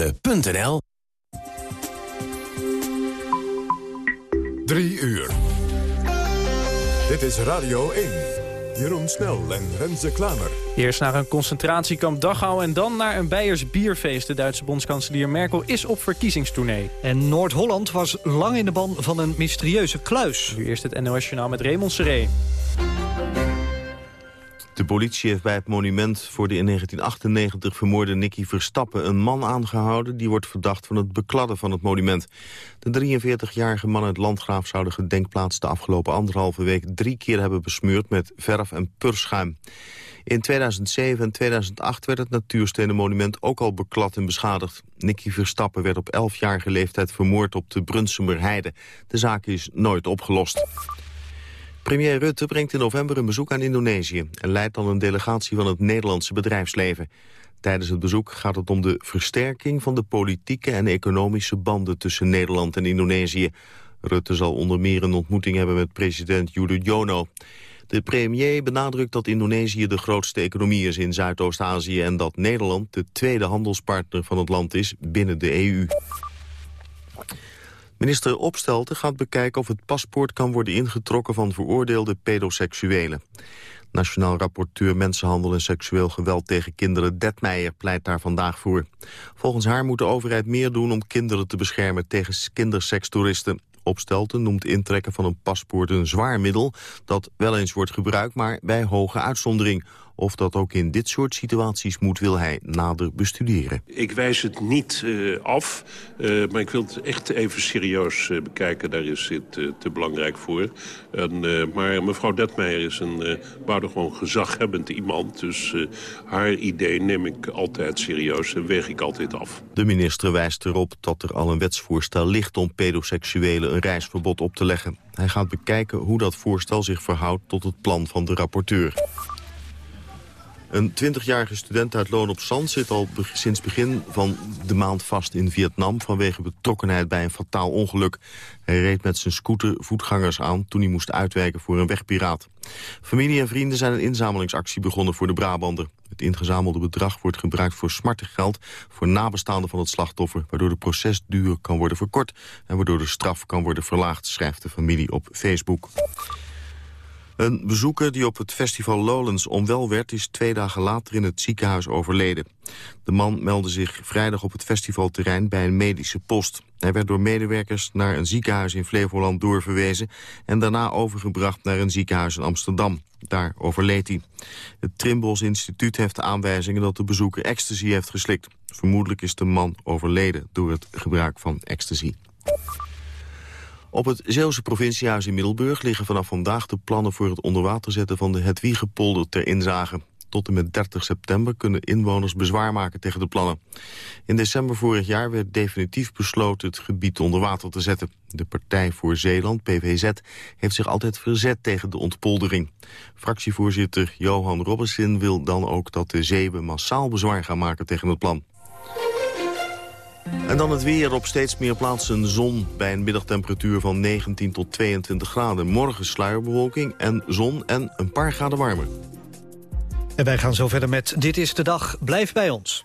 Le.nl 3 uur. Dit is Radio 1. Jeroen Snel en Renze Klamer. Eerst naar een concentratiekamp Dachau en dan naar een Beiers bierfeest. De Duitse bondskanselier Merkel is op verkiezingstournee. En Noord-Holland was lang in de ban van een mysterieuze kluis. Nu eerst het NOS Journaal met Raymond Seré. De politie heeft bij het monument voor de in 1998 vermoorde Nicky Verstappen een man aangehouden die wordt verdacht van het bekladden van het monument. De 43-jarige man uit Landgraaf zou de gedenkplaats de afgelopen anderhalve week drie keer hebben besmeurd met verf en purschuim. In 2007 en 2008 werd het natuurstenenmonument ook al beklad en beschadigd. Nicky Verstappen werd op 11-jarige leeftijd vermoord op de Brunsumer Heide. De zaak is nooit opgelost. Premier Rutte brengt in november een bezoek aan Indonesië... en leidt dan een delegatie van het Nederlandse bedrijfsleven. Tijdens het bezoek gaat het om de versterking van de politieke en economische banden tussen Nederland en Indonesië. Rutte zal onder meer een ontmoeting hebben met president Yudhoyono. De premier benadrukt dat Indonesië de grootste economie is in Zuidoost-Azië... en dat Nederland de tweede handelspartner van het land is binnen de EU. Minister Opstelten gaat bekijken of het paspoort kan worden ingetrokken van veroordeelde pedoseksuelen. Nationaal rapporteur Mensenhandel en Seksueel Geweld tegen Kinderen Detmeijer pleit daar vandaag voor. Volgens haar moet de overheid meer doen om kinderen te beschermen tegen kindersekstoeristen. Opstelten noemt intrekken van een paspoort een zwaar middel dat wel eens wordt gebruikt, maar bij hoge uitzondering. Of dat ook in dit soort situaties moet, wil hij nader bestuderen. Ik wijs het niet uh, af, uh, maar ik wil het echt even serieus uh, bekijken. Daar is het te belangrijk voor. En, maar mevrouw Detmeijer is een buitengewoon gezaghebbend iemand. Dus haar idee neem ik altijd serieus en weeg ik altijd af. De minister wijst erop dat er al een wetsvoorstel ligt... om pedoseksuelen een reisverbod op te leggen. Hij gaat bekijken hoe dat voorstel zich verhoudt tot het plan van de rapporteur. Een 20-jarige student uit Loon op Zand zit al sinds begin van de maand vast in Vietnam... vanwege betrokkenheid bij een fataal ongeluk. Hij reed met zijn scooter voetgangers aan toen hij moest uitwijken voor een wegpiraat. Familie en vrienden zijn een inzamelingsactie begonnen voor de Brabander. Het ingezamelde bedrag wordt gebruikt voor smartengeld voor nabestaanden van het slachtoffer... waardoor de procesduur kan worden verkort en waardoor de straf kan worden verlaagd... schrijft de familie op Facebook. Een bezoeker die op het festival Lowlands onwel werd... is twee dagen later in het ziekenhuis overleden. De man meldde zich vrijdag op het festivalterrein bij een medische post. Hij werd door medewerkers naar een ziekenhuis in Flevoland doorverwezen... en daarna overgebracht naar een ziekenhuis in Amsterdam. Daar overleed hij. Het Trimbos Instituut heeft de aanwijzingen dat de bezoeker ecstasy heeft geslikt. Vermoedelijk is de man overleden door het gebruik van ecstasy. Op het Zeeuwse provinciehuis in Middelburg liggen vanaf vandaag de plannen voor het onderwater zetten van de Hedwiegepolder ter inzage. Tot en met 30 september kunnen inwoners bezwaar maken tegen de plannen. In december vorig jaar werd definitief besloten het gebied onder water te zetten. De Partij voor Zeeland, PVZ, heeft zich altijd verzet tegen de ontpoldering. Fractievoorzitter Johan Robbesin wil dan ook dat de Zeeuwen massaal bezwaar gaan maken tegen het plan. En dan het weer op steeds meer plaatsen zon bij een middagtemperatuur van 19 tot 22 graden. Morgen sluierbewolking en zon en een paar graden warmer. En wij gaan zo verder met Dit is de Dag. Blijf bij ons.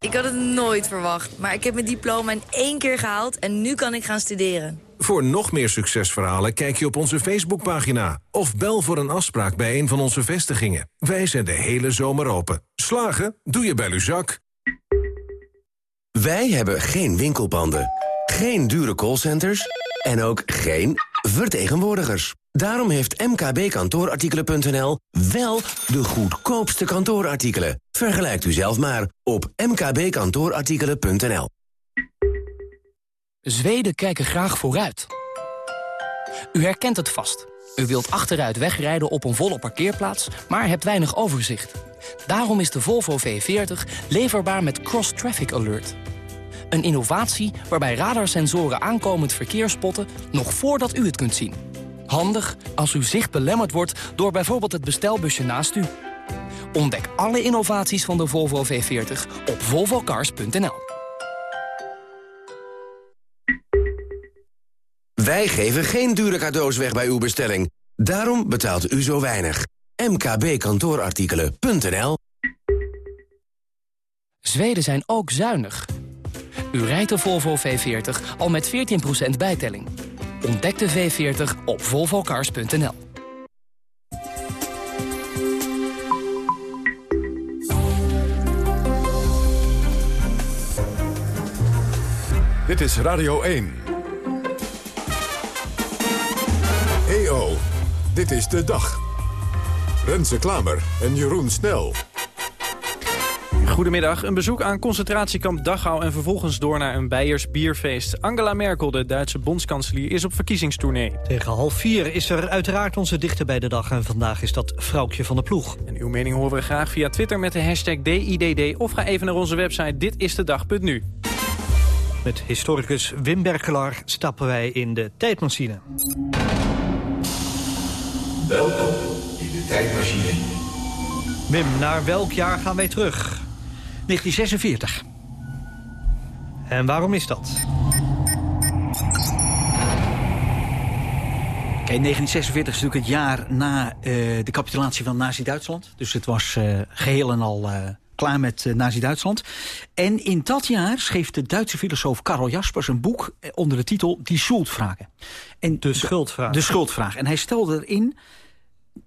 Ik had het nooit verwacht, maar ik heb mijn diploma in één keer gehaald en nu kan ik gaan studeren. Voor nog meer succesverhalen kijk je op onze Facebookpagina... of bel voor een afspraak bij een van onze vestigingen. Wij zijn de hele zomer open. Slagen? Doe je bij Luzak. Wij hebben geen winkelpanden, geen dure callcenters en ook geen vertegenwoordigers. Daarom heeft mkbkantoorartikelen.nl wel de goedkoopste kantoorartikelen. Vergelijkt u zelf maar op mkbkantoorartikelen.nl. Zweden kijken graag vooruit. U herkent het vast. U wilt achteruit wegrijden op een volle parkeerplaats, maar hebt weinig overzicht. Daarom is de Volvo V40 leverbaar met Cross Traffic Alert. Een innovatie waarbij radarsensoren aankomend verkeer spotten... nog voordat u het kunt zien. Handig als uw zicht belemmerd wordt door bijvoorbeeld het bestelbusje naast u. Ontdek alle innovaties van de Volvo V40 op volvocars.nl. Wij geven geen dure cadeaus weg bij uw bestelling. Daarom betaalt u zo weinig. mkbkantoorartikelen.nl Zweden zijn ook zuinig. U rijdt de Volvo V40 al met 14% bijtelling. Ontdek de V40 op volvocars.nl. Dit is Radio 1. EO, dit is de dag. Renze Klamer en Jeroen Snel. Goedemiddag. Een bezoek aan concentratiekamp Dachau... en vervolgens door naar een Beiers bierfeest. Angela Merkel, de Duitse bondskanselier, is op verkiezingstournee. Tegen half vier is er uiteraard onze dichter bij de dag... en vandaag is dat Vrouwtje van de Ploeg. En uw mening horen we graag via Twitter met de hashtag DIDD... of ga even naar onze website ditistedag.nu. Met historicus Wim Berkelaar stappen wij in de tijdmachine. Welkom in de tijdmachine. Wim, naar welk jaar gaan wij terug? 1946. En waarom is dat? Kijk, 1946 is natuurlijk het jaar na uh, de capitulatie van Nazi-Duitsland. Dus het was uh, geheel en al uh, klaar met Nazi-Duitsland. En in dat jaar schreef de Duitse filosoof Karl Jaspers een boek onder de titel Die Schuldvragen. En de schuldvraag. De schuldvraag. En hij stelde erin,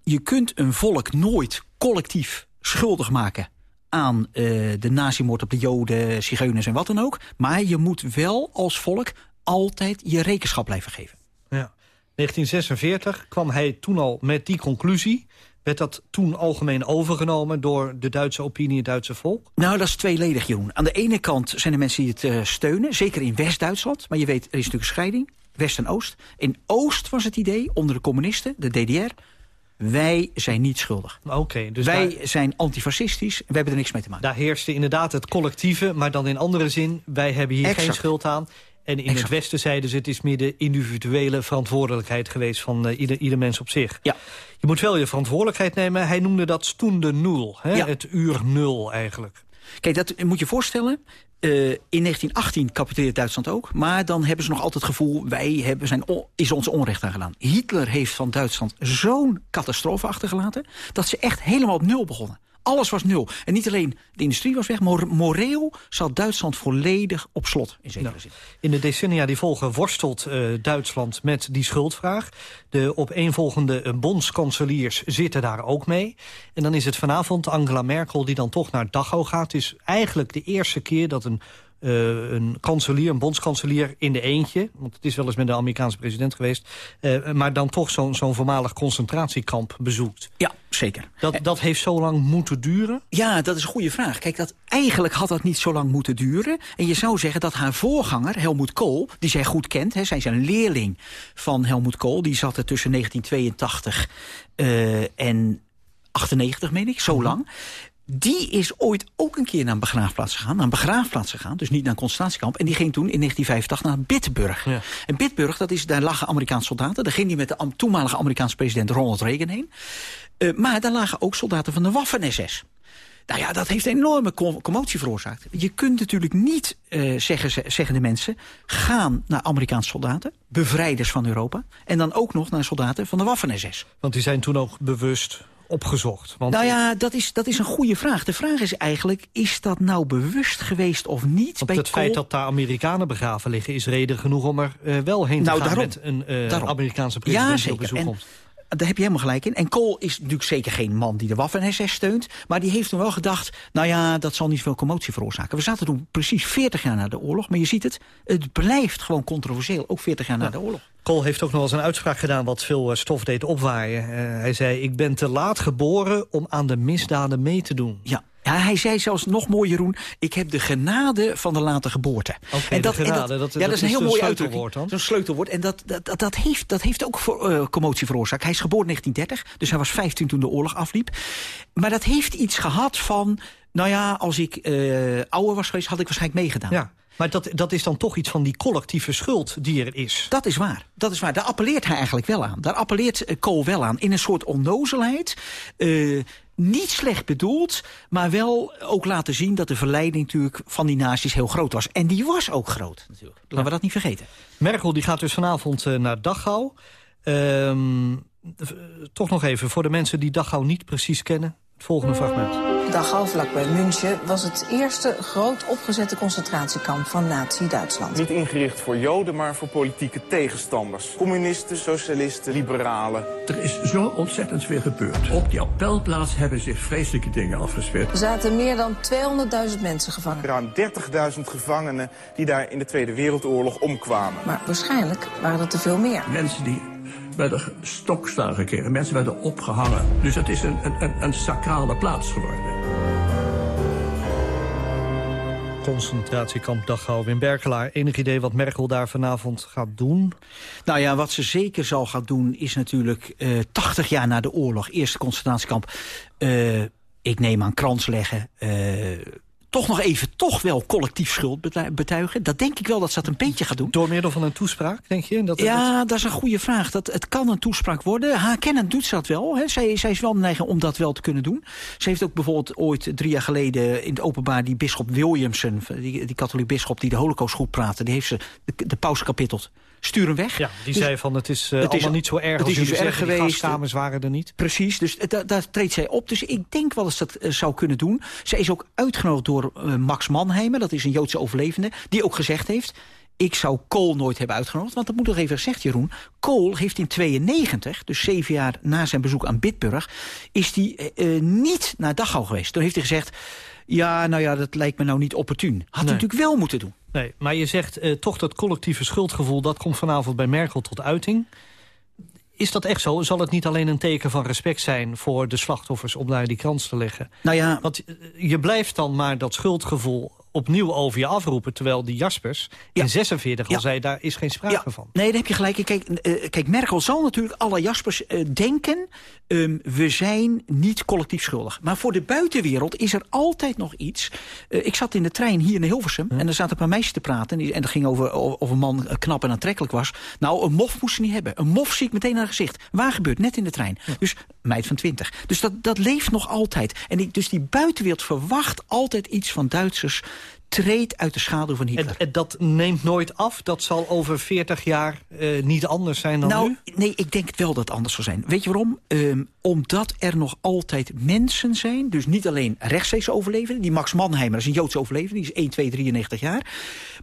je kunt een volk nooit collectief schuldig maken aan uh, de nazimoord op de joden, zigeuners en wat dan ook. Maar je moet wel als volk altijd je rekenschap blijven geven. Ja. 1946 kwam hij toen al met die conclusie. Werd dat toen algemeen overgenomen door de Duitse opinie, het Duitse volk? Nou, dat is tweeledig, Jeroen. Aan de ene kant zijn er mensen die het uh, steunen, zeker in West-Duitsland. Maar je weet, er is natuurlijk scheiding, West en Oost. In Oost was het idee, onder de communisten, de DDR... Wij zijn niet schuldig. Oké, dus Wij daar, zijn antifascistisch, we hebben er niks mee te maken. daar heerste inderdaad het collectieve, maar dan in andere zin... wij hebben hier geen schuld aan. En in Exact. het Westen zeiden ze... het is meer de individuele verantwoordelijkheid geweest van uh, ieder, ieder mens op zich. Ja. Je moet wel je verantwoordelijkheid nemen. Hij noemde dat stunde nul, hè? Ja. het uur nul eigenlijk. Kijk, dat moet je voorstellen. Uh, in 1918 capituleert Duitsland ook. Maar dan hebben ze nog altijd het gevoel... wij hebben zijn is ons onrecht aangedaan. Hitler heeft van Duitsland zo'n catastrofe achtergelaten... dat ze echt helemaal op nul begonnen. Alles was nul. En niet alleen de industrie was weg, maar moreel zat Duitsland volledig op slot. In zekere Nou, zin. In de decennia die volgen worstelt uh, Duitsland met die schuldvraag. De opeenvolgende uh, bondskanseliers zitten daar ook mee. En dan is het vanavond Angela Merkel die dan toch naar Dachau gaat. Het is eigenlijk de eerste keer dat een uh, een kanselier, een bondskanselier in de eentje... want het is wel eens met de Amerikaanse president geweest... Uh, maar dan toch zo'n zo'n voormalig concentratiekamp bezoekt. Ja, zeker. Dat, dat heeft zo lang moeten duren? Ja, dat is een goede vraag. Kijk, dat, eigenlijk had dat niet zo lang moeten duren. En je zou zeggen dat haar voorganger, Helmoet Kool... die zij goed kent, hè, zij is een leerling van Helmoet Kool... die zat er tussen 1982 uh, en 98, meen ik, zo lang... Die is ooit ook een keer naar een begraafplaats gegaan. Naar een begraafplaats gegaan, dus niet naar een concentratiekamp. En die ging toen in 1985 naar Bitburg. Ja. En Bitburg, dat is, daar lagen Amerikaanse soldaten. Daar ging die met de toenmalige Amerikaanse president Ronald Reagan heen. Uh, maar daar lagen ook soldaten van de Waffen-SS. Nou ja, dat heeft een enorme commotie veroorzaakt. Je kunt natuurlijk niet, uh, zeggen, zeggen de mensen... gaan naar Amerikaanse soldaten, bevrijders van Europa... en dan ook nog naar soldaten van de Waffen-SS. Want die zijn toen ook bewust opgezocht? Want... Nou ja, dat is, dat is een goede vraag. De vraag is eigenlijk, is dat nou bewust geweest of niet? Want bij het feit dat daar Amerikanen begraven liggen... is reden genoeg om er uh, wel heen te nou, gaan daarom, met een uh, daarom. Amerikaanse president ja, die op bezoek en, komt. Daar heb je helemaal gelijk in. En Kool is natuurlijk zeker geen man die de Waffen-SS steunt. Maar die heeft toen wel gedacht, nou ja, dat zal niet veel commotie veroorzaken. We zaten toen precies 40 jaar na de oorlog. Maar je ziet het, het blijft gewoon controversieel. Ook 40 jaar ja. na de oorlog. Kool heeft ook nog eens een uitspraak gedaan wat veel uh, stof deed opwaaien. Uh, hij zei, ik ben te laat geboren om aan de misdaden mee te doen. Ja. Ja, hij zei zelfs nog mooi, Jeroen... ik heb de genade van de late geboorte. Oké, de genade, dat- ja, dat dat is een heel mooi sleutelwoord uitdrukking. Zo'n sleutelwoord. En dat, dat, dat, dat heeft, dat heeft ook voor, eh, commotie veroorzaakt. Hij is geboren in 1930, dus hij was 15 toen de oorlog afliep. Maar dat heeft iets gehad van... nou ja, als ik eh, ouder was geweest, had ik waarschijnlijk meegedaan. Ja, maar dat, dat is dan toch iets van die collectieve schuld die er is. Dat is waar. Dat is waar. Daar appelleert hij eigenlijk wel aan. Daar appelleert eh, Kool wel aan. In een soort onnozelheid. eh, niet slecht bedoeld, maar wel ook laten zien dat de verleiding natuurlijk van die nazi's heel groot was. En die was ook groot natuurlijk. Laten we dat niet vergeten. Merkel die gaat dus vanavond eh, naar Dachau. Ehm, v- toch nog even, voor de mensen die Dachau niet precies kennen... het volgende fragment. Dachau, vlakbij München, was het eerste groot opgezette concentratiekamp van Nazi-Duitsland. Niet ingericht voor Joden, maar voor politieke tegenstanders. Communisten, socialisten, liberalen. Er is zo ontzettend veel gebeurd. Op die appelplaats hebben zich vreselijke dingen afgespeeld. Er zaten meer dan 200.000 mensen gevangen. Ruim 30.000 gevangenen die daar in de Tweede Wereldoorlog omkwamen. Maar waarschijnlijk waren er te veel meer. Mensen die werden stokstaan gekregen, mensen werden opgehangen. Dus het is een, een, een, een sacrale plaats geworden. Concentratiekamp Dachau. Wim Berkelaar, enig idee wat Merkel daar vanavond gaat doen? Nou ja, wat ze zeker zal gaan doen is natuurlijk eh 80 jaar na de oorlog, eerste concentratiekamp. eh, ik neem aan krans leggen. eh, toch nog even, toch wel collectief schuld betu- betuigen. Dat denk ik wel dat ze dat een beetje gaat doen. Door middel van een toespraak, denk je? Dat, Ja, dat is een goede vraag. Dat, het kan een toespraak worden. Haar kennen doet ze dat wel. Hè. Zij, zij is wel neigend om dat wel te kunnen doen. Ze heeft ook bijvoorbeeld ooit drie jaar geleden in het openbaar... die bisschop Williamson, die, die katholiek bisschop die de holocaust goed praatte... die heeft ze de, de paus kapitteld. Stuur hem weg. Ja, die Dus zei van het is eh, het is- allemaal niet zo erg het als is zo erg zeggen. Die geweest. gaskamers waren er niet. Precies, dus da- daar treedt zij op. Dus ik denk wel dat ze dat eh, zou kunnen doen. Zij is ook uitgenodigd door eh, Max Mannheimer, dat is een Joodse overlevende... die ook gezegd heeft, ik zou Kool nooit hebben uitgenodigd. Want dat moet nog even gezegd, Jeroen. Kool heeft in 92, dus zeven jaar na zijn bezoek aan Bitburg... is die eh, niet naar Dachau geweest. Toen heeft hij gezegd, ja, nou ja, dat lijkt me nou niet opportun. Had hij natuurlijk wel moeten doen. Nee, maar je zegt eh, toch dat collectieve schuldgevoel... dat komt vanavond bij Merkel tot uiting. Is dat echt zo? Zal het niet alleen een teken van respect zijn... voor de slachtoffers om daar die krans te leggen? Nou ja... Want eh, je blijft dan maar dat schuldgevoel opnieuw over je afroepen... terwijl die Jaspers in 46 al Ja. zei... daar is geen sprake van. Nee, daar heb je gelijk. Kijk, eh, kijk Merkel zal natuurlijk alle Jaspers eh, denken... ehm, we zijn niet collectief schuldig. Maar voor de buitenwereld is er altijd nog iets. Eh, ik zat in de trein hier in Hilversum... en er zat een paar meisjes te praten... en, en dat ging over of een man knap en aantrekkelijk was. Nou, een mof moest ze niet hebben. Een mof zie ik meteen naar haar gezicht. Waar gebeurt? Net in de trein. Dus meid van 20. Dus dat, dat leeft nog altijd. En die, dus die buitenwereld verwacht altijd iets van Duitsers... treedt uit de schaduw van Hitler. En, en dat neemt nooit af. Dat zal over 40 jaar eh, niet anders zijn dan nou, nu? nee, ik denk wel dat het anders zal zijn. Weet je waarom? Ehm, omdat er nog altijd mensen zijn, dus niet alleen rechtstreeks overlevenden. Die Max Mannheimer is een Joodse overlevende, die is 1, 2, 93 jaar.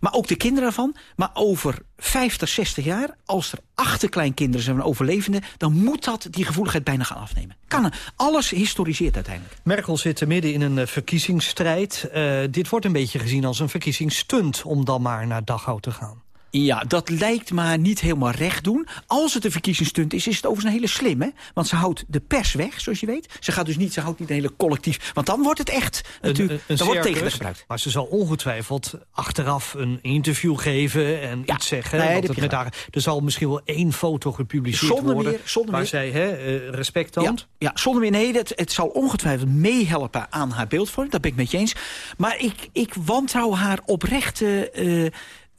Maar ook de kinderen daarvan. Maar over 50, 60 jaar, als er achterkleinkinderen zijn van overlevenden... dan moet dat die gevoeligheid bijna gaan afnemen. Kan, alles historiseert uiteindelijk. Merkel zit midden in een eh, verkiezingsstrijd. Eh, dit wordt een beetje gezien als een verkiezingsstunt... om dan maar naar Dachau te gaan. Ja, dat lijkt maar niet helemaal recht doen. Als het een verkiezingsstunt is, is het overigens een hele slimme. Want ze houdt de pers weg, zoals je weet. Ze, gaat dus niet, ze houdt niet een hele collectief... Want dan wordt het echt natuurlijk... dan wordt tegen gebruikt. Maar ze zal ongetwijfeld achteraf een interview geven en iets zeggen. nee, want het met haar, er zal misschien wel één foto gepubliceerd Zonder worden... meer, zonder waar meer. zij hè, eh, respect toont. Ja, ja, zonder meer nee, het, het zal ongetwijfeld meehelpen aan haar beeldvorming. Dat ben ik met je eens. Maar ik, ik wantrouw haar oprechte eh,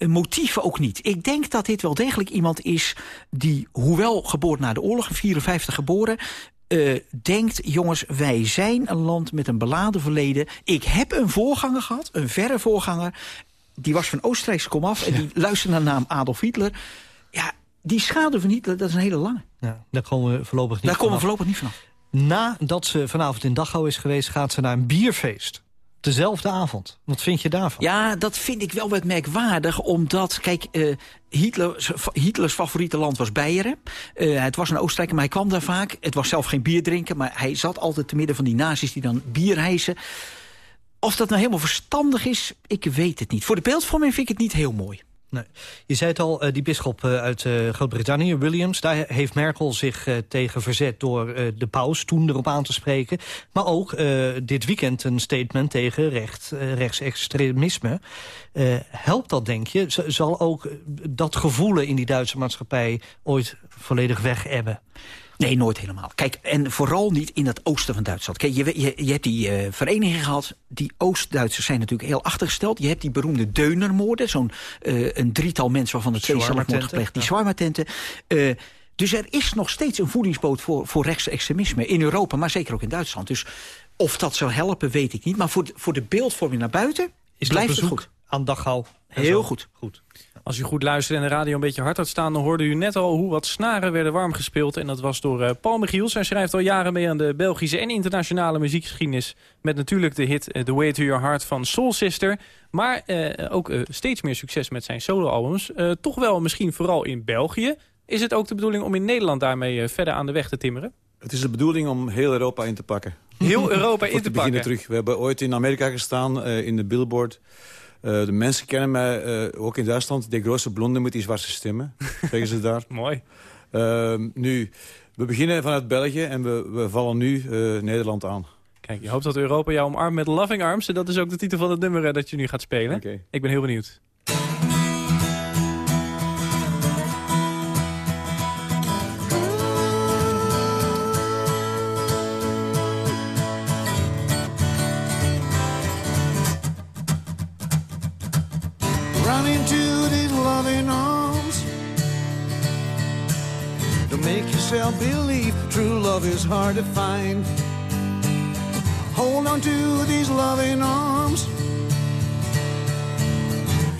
motieven ook niet. Ik denk dat dit wel degelijk iemand is die, hoewel geboren na de oorlog, in 54 geboren... eh, denkt, jongens, wij zijn een land met een beladen verleden. Ik heb een voorganger gehad, een verre voorganger. Die was van Oostenrijkse komaf en die luisterde naar de naam Adolf Hitler. Ja, die schade van Hitler, dat is een hele lange. Ja, daar komen we voorlopig niet Daar komen we voorlopig niet vanaf. Nadat ze vanavond in Dachau is geweest, gaat ze naar een bierfeest. Dezelfde avond. Wat vind je daarvan? Ja, dat vind ik wel wat merkwaardig, omdat, kijk, eh, Hitler, Hitlers favoriete land was Beieren. Eh, het was een Oostenrijker, maar hij kwam daar vaak. Het was zelf geen bier drinken, maar hij zat altijd te midden van die nazi's die dan bier hijsen. Of dat nou helemaal verstandig is, ik weet het niet. Voor de beeldvorming vind ik het niet heel mooi. Je zei het al, uh, die bisschop uh, uit uh, Groot-Brittannië, Williams... daar heeft Merkel zich tegen verzet door de paus toen erop aan te spreken. Maar ook dit weekend een statement tegen recht, rechtsextremisme. helpt dat, denk je? Zal ook dat gevoelen in die Duitse maatschappij ooit volledig weg ebben? Nee, nooit helemaal. Kijk, en vooral niet in het oosten van Duitsland. Kijk, je, je, je hebt die uh, vereniging gehad. Die Oost-Duitsers zijn natuurlijk heel achtergesteld. Je hebt die beroemde Deunermoorden. Zo'n uh, een drietal mensen waarvan er twee zelfmoord gepleegd. Die zwarmatenten. Uh, dus er is nog steeds een voedingsboot voor, voor rechtsextremisme. In Europa, maar zeker ook in Duitsland. Dus of dat zou helpen, weet ik niet. Maar voor, voor de beeldvorming naar buiten is blijft het goed. Aan Dachau. Heel goed. goed. Als u goed luisterde en de radio een beetje hard had staan... dan hoorde u net al hoe wat snaren werden warm gespeeld. En dat was door uh, Paul Michiels. Hij schrijft al jaren mee aan de Belgische en internationale muziekgeschiedenis. Met natuurlijk de hit uh, The Way to Your Heart van Soul Sister. Maar uh, ook steeds meer succes met zijn soloalbums. toch wel misschien vooral in België. Is het ook de bedoeling om in Nederland daarmee verder aan de weg te timmeren? Het is de bedoeling om heel Europa in te pakken. Heel Europa in te, te pakken? terug. We hebben ooit in Amerika gestaan, in de Billboard... Uh, de mensen kennen mij, uh, ook in Duitsland, de grootste blonde met die zwarte stemmen. zeggen ze daar. Mooi. Uh, nu, we beginnen vanuit België en we, we vallen nu Nederland aan. Kijk, je hoopt dat Europa jou omarmt met Loving Arms. En dat is ook de titel van het nummer dat je nu gaat spelen. Okay. Ik ben heel benieuwd. Yourself believe true love is hard to find. Hold on to these loving arms.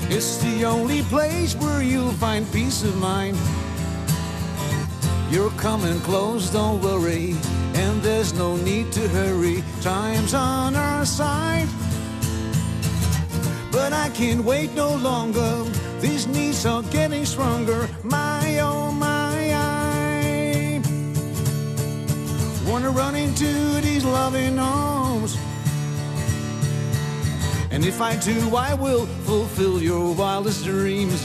It's the only place where you'll find peace of mind. You're coming close, don't worry, and there's no need to hurry. Time's on our side. But I can't wait no longer. These needs are getting stronger. My oh my. Wanna run into these loving arms. And if I do, I will fulfill your wildest dreams.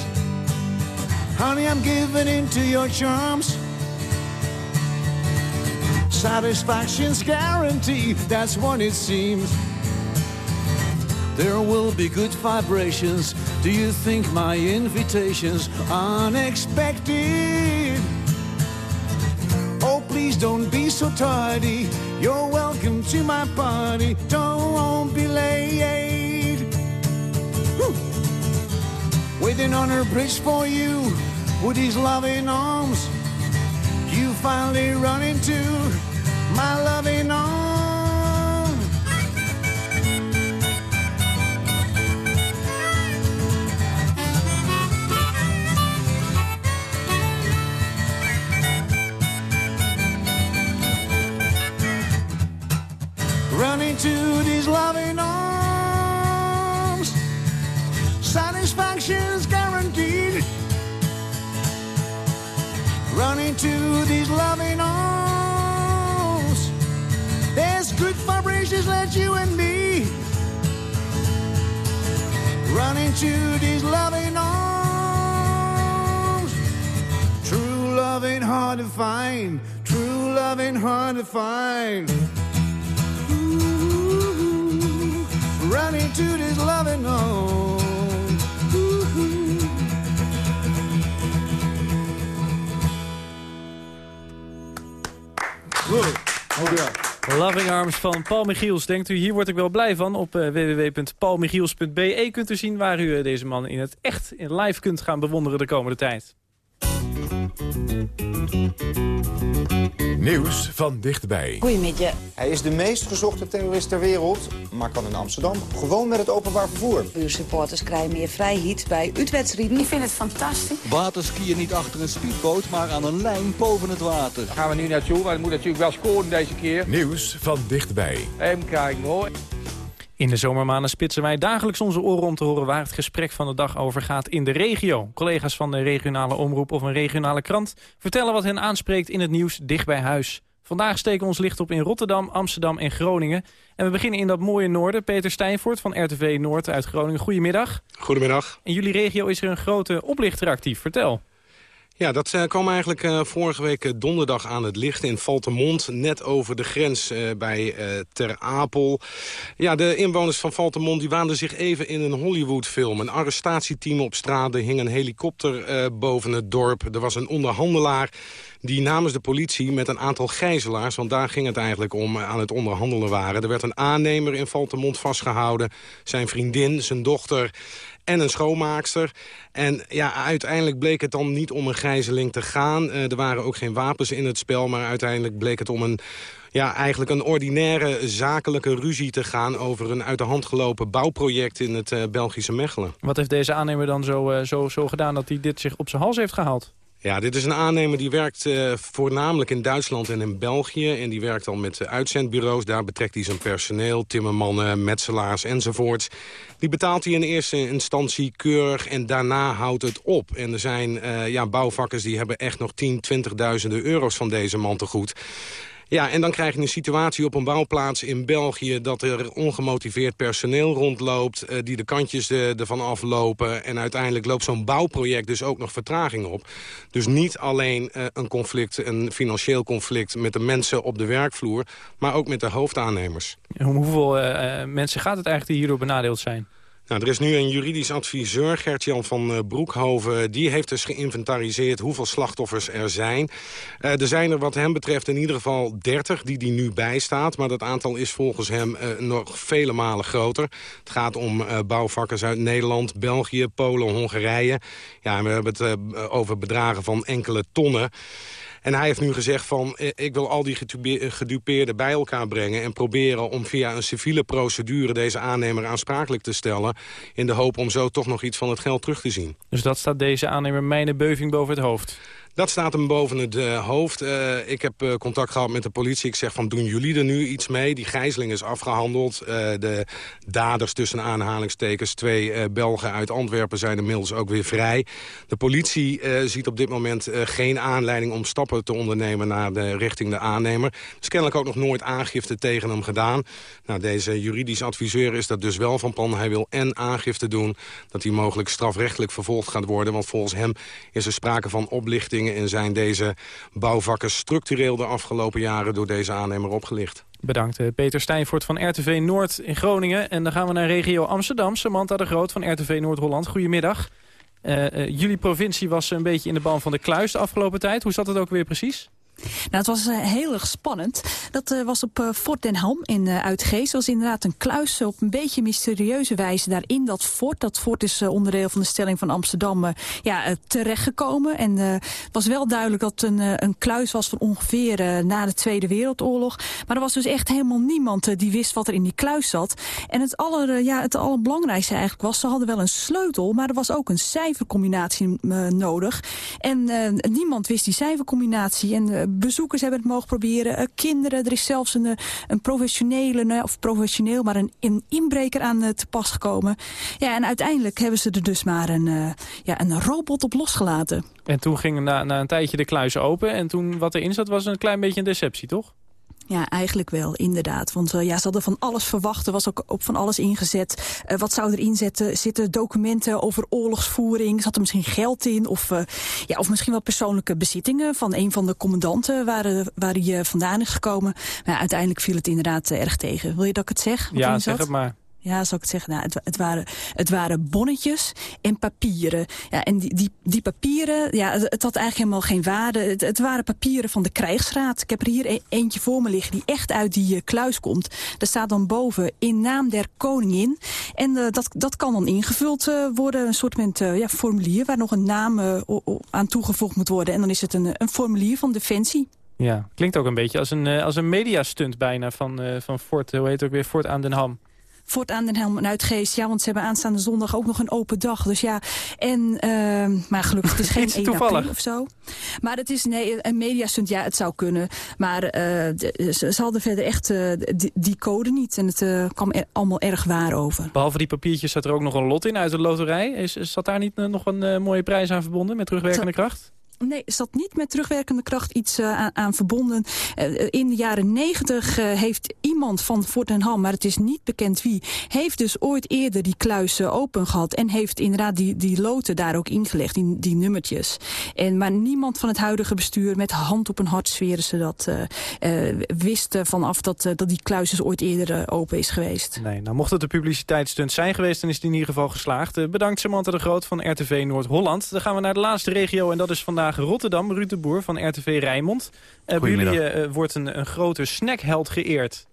Honey, I'm giving into your charms. Satisfaction's guaranteed, that's what it seems. There will be good vibrations. Do you think my invitation's unexpected? Please don't be so tardy. You're welcome to my party. Don't be late. Waiting on her bridge for you with these loving arms. You finally run into my loving arms. Running to these loving arms. There's good vibrations let you and me. Running to these loving arms. True loving hard to find. True loving hard to find. running to these loving Loving Arms van Paul Michiels. Denkt u, hier word ik wel blij van. Op uh, www.paulmichiels.be kunt u zien waar u uh, deze man in het echt in live kunt gaan bewonderen de komende tijd. Nieuws van dichtbij. Goedemiddag. Hij is de meest gezochte terrorist ter wereld, maar kan in Amsterdam gewoon met het openbaar vervoer. Uw supporters krijgen meer vrijheid bij uitwedstrijden. Ik vind het fantastisch. Waterskiën niet achter een speedboot, maar aan een lijn boven het water. Daar gaan we nu naartoe, maar het moet natuurlijk wel scoren deze keer. Nieuws van dichtbij. Even kijken hoor. In de zomermaanden spitsen wij dagelijks onze oren om te horen waar het gesprek van de dag over gaat in de regio. Collega's van de regionale omroep of een regionale krant vertellen wat hen aanspreekt in het nieuws dicht bij huis. Vandaag steken we ons licht op in Rotterdam, Amsterdam en Groningen. En we beginnen in dat mooie noorden. Peter Stijnvoort van RTV Noord uit Groningen. Goedemiddag. Goedemiddag. In jullie regio is er een grote oplichter actief. Vertel. Ja, dat uh, kwam eigenlijk uh, vorige week uh, donderdag aan het licht in Valtemont. Net over de grens bij Ter Apel. Ja, de inwoners van Valtemont die waanden zich even in een Hollywood-film. Een arrestatieteam op straat. Hing een helikopter boven het dorp. Er was een onderhandelaar die namens de politie met een aantal gijzelaars... want daar ging het eigenlijk om, aan het onderhandelen waren. Er werd een aannemer in Valtemont vastgehouden. Zijn vriendin, zijn dochter en een schoonmaakster. En ja, uiteindelijk bleek het dan niet om een gijzeling te gaan. Uh, er waren ook geen wapens in het spel, maar uiteindelijk bleek het om een... Ja, eigenlijk een ordinaire zakelijke ruzie te gaan... over een uit de hand gelopen bouwproject in het uh, Belgische Mechelen. Wat heeft deze aannemer dan zo, uh, zo, zo gedaan dat hij dit zich op zijn hals heeft gehaald? Ja, dit is een aannemer die werkt uh, voornamelijk in Duitsland en in België. En die werkt al met uh, uitzendbureaus. Daar betrekt hij zijn personeel, timmermannen, metselaars enzovoorts. Die betaalt hij in eerste instantie keurig en daarna houdt het op. En er zijn uh, ja, bouwvakkers die hebben echt nog 10, 20.000 euro's van deze man te goed. Ja, en dan krijg je een situatie op een bouwplaats in België... dat er ongemotiveerd personeel rondloopt, uh, die de kantjes de, ervan aflopen... en uiteindelijk loopt zo'n bouwproject dus ook nog vertraging op. Dus niet alleen uh, een conflict, een financieel conflict... met de mensen op de werkvloer, maar ook met de hoofdaannemers. En hoeveel uh, mensen gaat het eigenlijk die hierdoor benadeeld zijn? Nou, er is nu een juridisch adviseur, Gert-Jan van uh, Broekhoven... die heeft dus geïnventariseerd hoeveel slachtoffers er zijn. Uh, er zijn er wat hem betreft in ieder geval 30 die die nu bijstaat... maar dat aantal is volgens hem uh, nog vele malen groter. Het gaat om bouwvakkers uit Nederland, België, Polen, Hongarije. Ja, we hebben het over bedragen van enkele tonnen. En hij heeft nu gezegd van, ik wil al die gedupeerden bij elkaar brengen... en proberen om via een civiele procedure deze aannemer aansprakelijk te stellen... in de hoop om zo toch nog iets van het geld terug te zien. Dus dat staat deze aannemer mijne beuving boven het hoofd? Dat staat hem boven het uh, hoofd. Uh, ik heb uh, contact gehad met de politie. Ik zeg van, doen jullie er nu iets mee? Die gijzeling is afgehandeld. de daders tussen aanhalingstekens, twee Belgen uit Antwerpen... zijn inmiddels ook weer vrij. De politie ziet op dit moment geen aanleiding om stappen te ondernemen... naar de, richting de aannemer. Er is kennelijk ook nog nooit aangifte tegen hem gedaan. Nou, deze juridisch adviseur is dat dus wel van plan. Hij wil en aangifte doen dat hij mogelijk strafrechtelijk vervolgd gaat worden. Want volgens hem is er sprake van oplichting en zijn deze bouwvakken structureel de afgelopen jaren door deze aannemer opgelicht. Bedankt Peter Stijnvoort van RTV Noord in Groningen. En dan gaan we naar regio Amsterdam. Samantha de Groot van RTV Noord-Holland. Goedemiddag. Uh, jullie provincie was een beetje in de ban van de kluis de afgelopen tijd. Hoe zat het ook weer precies? Nou, het was uh, heel erg spannend. Dat uh, was op uh, Fort Den Ham in Uitgeest. Was inderdaad een kluis op een beetje mysterieuze wijze daarin dat fort. Dat fort is onderdeel van de stelling van Amsterdam ja, terechtgekomen. En het was wel duidelijk dat het een, een kluis was van ongeveer na de Tweede Wereldoorlog. Maar er was dus echt helemaal niemand die wist wat er in die kluis zat. En het, aller, ja, het allerbelangrijkste eigenlijk was, ze hadden wel een sleutel, maar er was ook een cijfercombinatie nodig. En niemand wist die cijfercombinatie. En bezoekers hebben het mogen proberen. Uh, kinderen, er is zelfs een, een professionele, of professioneel, maar een, inbreker aan uh, te pas gekomen. Ja, en uiteindelijk hebben ze er dus maar een, ja, een robot op losgelaten. En toen ging na, na een tijdje de kluis open en toen wat erin zat was een klein beetje een deceptie, toch? Ja, eigenlijk wel, inderdaad. Want uh, ja, ze hadden van alles verwacht. Er was ook op van alles ingezet. Uh, wat zou erin zitten? Zitten documenten over oorlogsvoering? Zat er misschien geld in? Of, uh, ja, of misschien wel persoonlijke bezittingen van een van de commandanten waar, waar hij vandaan is gekomen. Maar uiteindelijk viel het inderdaad erg tegen. Wil je dat ik het zeg? Ja, zeg het maar ja, zou ik het zeggen, nou, het, het, waren, het waren bonnetjes en papieren. Ja, en die, die, die papieren, ja, het, had eigenlijk helemaal geen waarde. Het, het, waren papieren van de krijgsraad. Ik heb er hier e eentje voor me liggen die echt uit die uh, kluis komt. Daar staat dan boven in naam der koningin. En uh, dat, dat kan dan ingevuld uh, worden, een soort met, ja, formulier... waar nog een naam aan toegevoegd moet worden. En dan is het een, een formulier van Defensie. Ja, klinkt ook een beetje als een, als een mediastunt bijna van, van Fort, hoe heet het ook weer, Fort aan den Ham. Fort aan den Helm en Uitgeest. Ja, want ze hebben aanstaande zondag ook nog een open dag. Dus ja, en, uh, maar gelukkig, het is geen 1 april of zo. Maar het is nee, een mediastunt, ja, het zou kunnen. Maar uh, de, ze, ze, hadden verder echt uh, die, die, code niet. En het uh, kwam er allemaal erg waar over. Behalve die papiertjes zat er ook nog een lot in uit de loterij. Is, zat daar niet nog een mooie prijs aan verbonden met terugwerkende kracht? Nee, er zat niet met terugwerkende kracht iets uh, aan, verbonden. Uh, in de jaren negentig uh, heeft iemand van Fort en Ham, maar het is niet bekend wie... heeft dus ooit eerder die kluizen open gehad... en heeft inderdaad die, die loten daar ook ingelegd, die, die nummertjes. En, maar niemand van het huidige bestuur met hand op een hart zweren ze dat... wist vanaf dat, dat die kluis ooit eerder open is geweest. Nee, nou mocht het een publiciteitsstunt zijn geweest... dan is het in ieder geval geslaagd. bedankt Samantha de Groot van RTV Noord-Holland. Dan gaan we naar de laatste regio en dat is vandaag Rotterdam. Ruud de Boer van RTV Rijnmond. Uh, bij jullie uh, wordt een, een grote snackheld geëerd.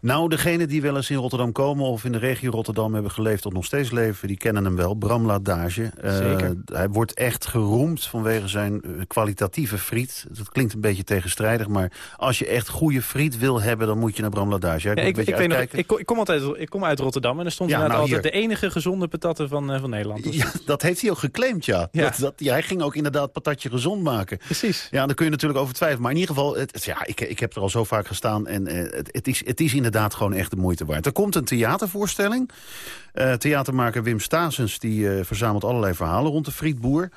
Nou, degene die wel eens in Rotterdam komen of in de regio Rotterdam hebben geleefd of nog steeds leven, die kennen hem wel. Bram Ladage. Uh, hij wordt echt geroemd vanwege zijn uh, kwalitatieve friet. Dat klinkt een beetje tegenstrijdig, maar als je echt goede friet wil hebben, dan moet je naar Bram Ladage. Ja, ik, ik, nog, ik, kom, ik, kom altijd, ik kom uit Rotterdam en er stond ja, nou, altijd de enige gezonde patatten van, uh, van Nederland. Ja, dat heeft hij ook geclaimd, ja. ja. Dat, dat, ja. Hij ging ook inderdaad patatje gezond maken. Precies. Ja, daar kun je natuurlijk over twijfelen. Maar in ieder geval, het, ja, ik, ik heb er al zo vaak gestaan en het, het, is, het is inderdaad gewoon echt de moeite waard. Er komt een theatervoorstelling. Uh, theatermaker Wim Stasens die, uh, verzamelt allerlei verhalen rond de frietboer.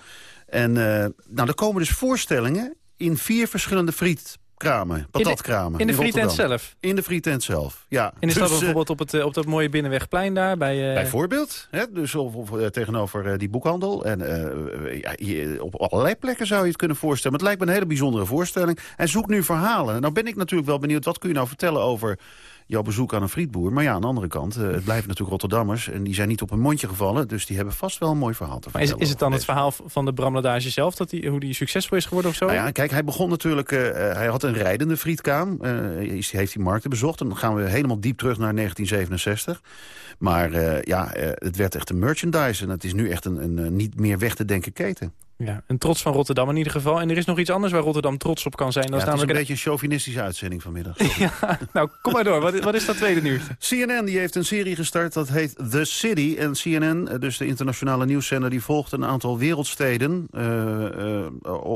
En uh, nou, er komen dus voorstellingen in vier verschillende friet kramen, patatkramen. In de, in de zelf? In de frietent zelf, ja. En is dus, dat bijvoorbeeld op, het, op dat mooie Binnenwegplein daar? Bij, uh... Bijvoorbeeld, hè, dus of, of uh, tegenover uh, die boekhandel. En ja, hier, op allerlei plekken zou je het kunnen voorstellen. Maar het lijkt me een hele bijzondere voorstelling. En zoek nu verhalen. Nou ben ik natuurlijk wel benieuwd, wat kun je nou vertellen over jouw bezoek aan een frietboer. Maar ja, aan de andere kant, uh, het blijven natuurlijk Rotterdammers... en die zijn niet op een mondje gevallen, dus die hebben vast wel een mooi verhaal te vertellen. Maar is, is het dan het verhaal van de Bramladage zelf, dat die, hoe die succesvol is geworden of zo? Nou ja, kijk, hij begon natuurlijk, uh, hij had een rijdende frietkaam, uh, heeft die markten bezocht... en dan gaan we helemaal diep terug naar 1967. Maar ja, het werd echt een merchandise en het is nu echt een, een niet meer weg te denken keten. Ja, een trots van Rotterdam in ieder geval. En er is nog iets anders waar Rotterdam trots op kan zijn. Dat ja, is namelijk een beetje een chauvinistische uitzending vanmiddag. ja, nou, kom maar door. Wat, wat is dat tweede nieuws? CNN die heeft een serie gestart, dat heet The City. En CNN, dus de internationale nieuwszender, die volgt een aantal wereldsteden... Uh, uh,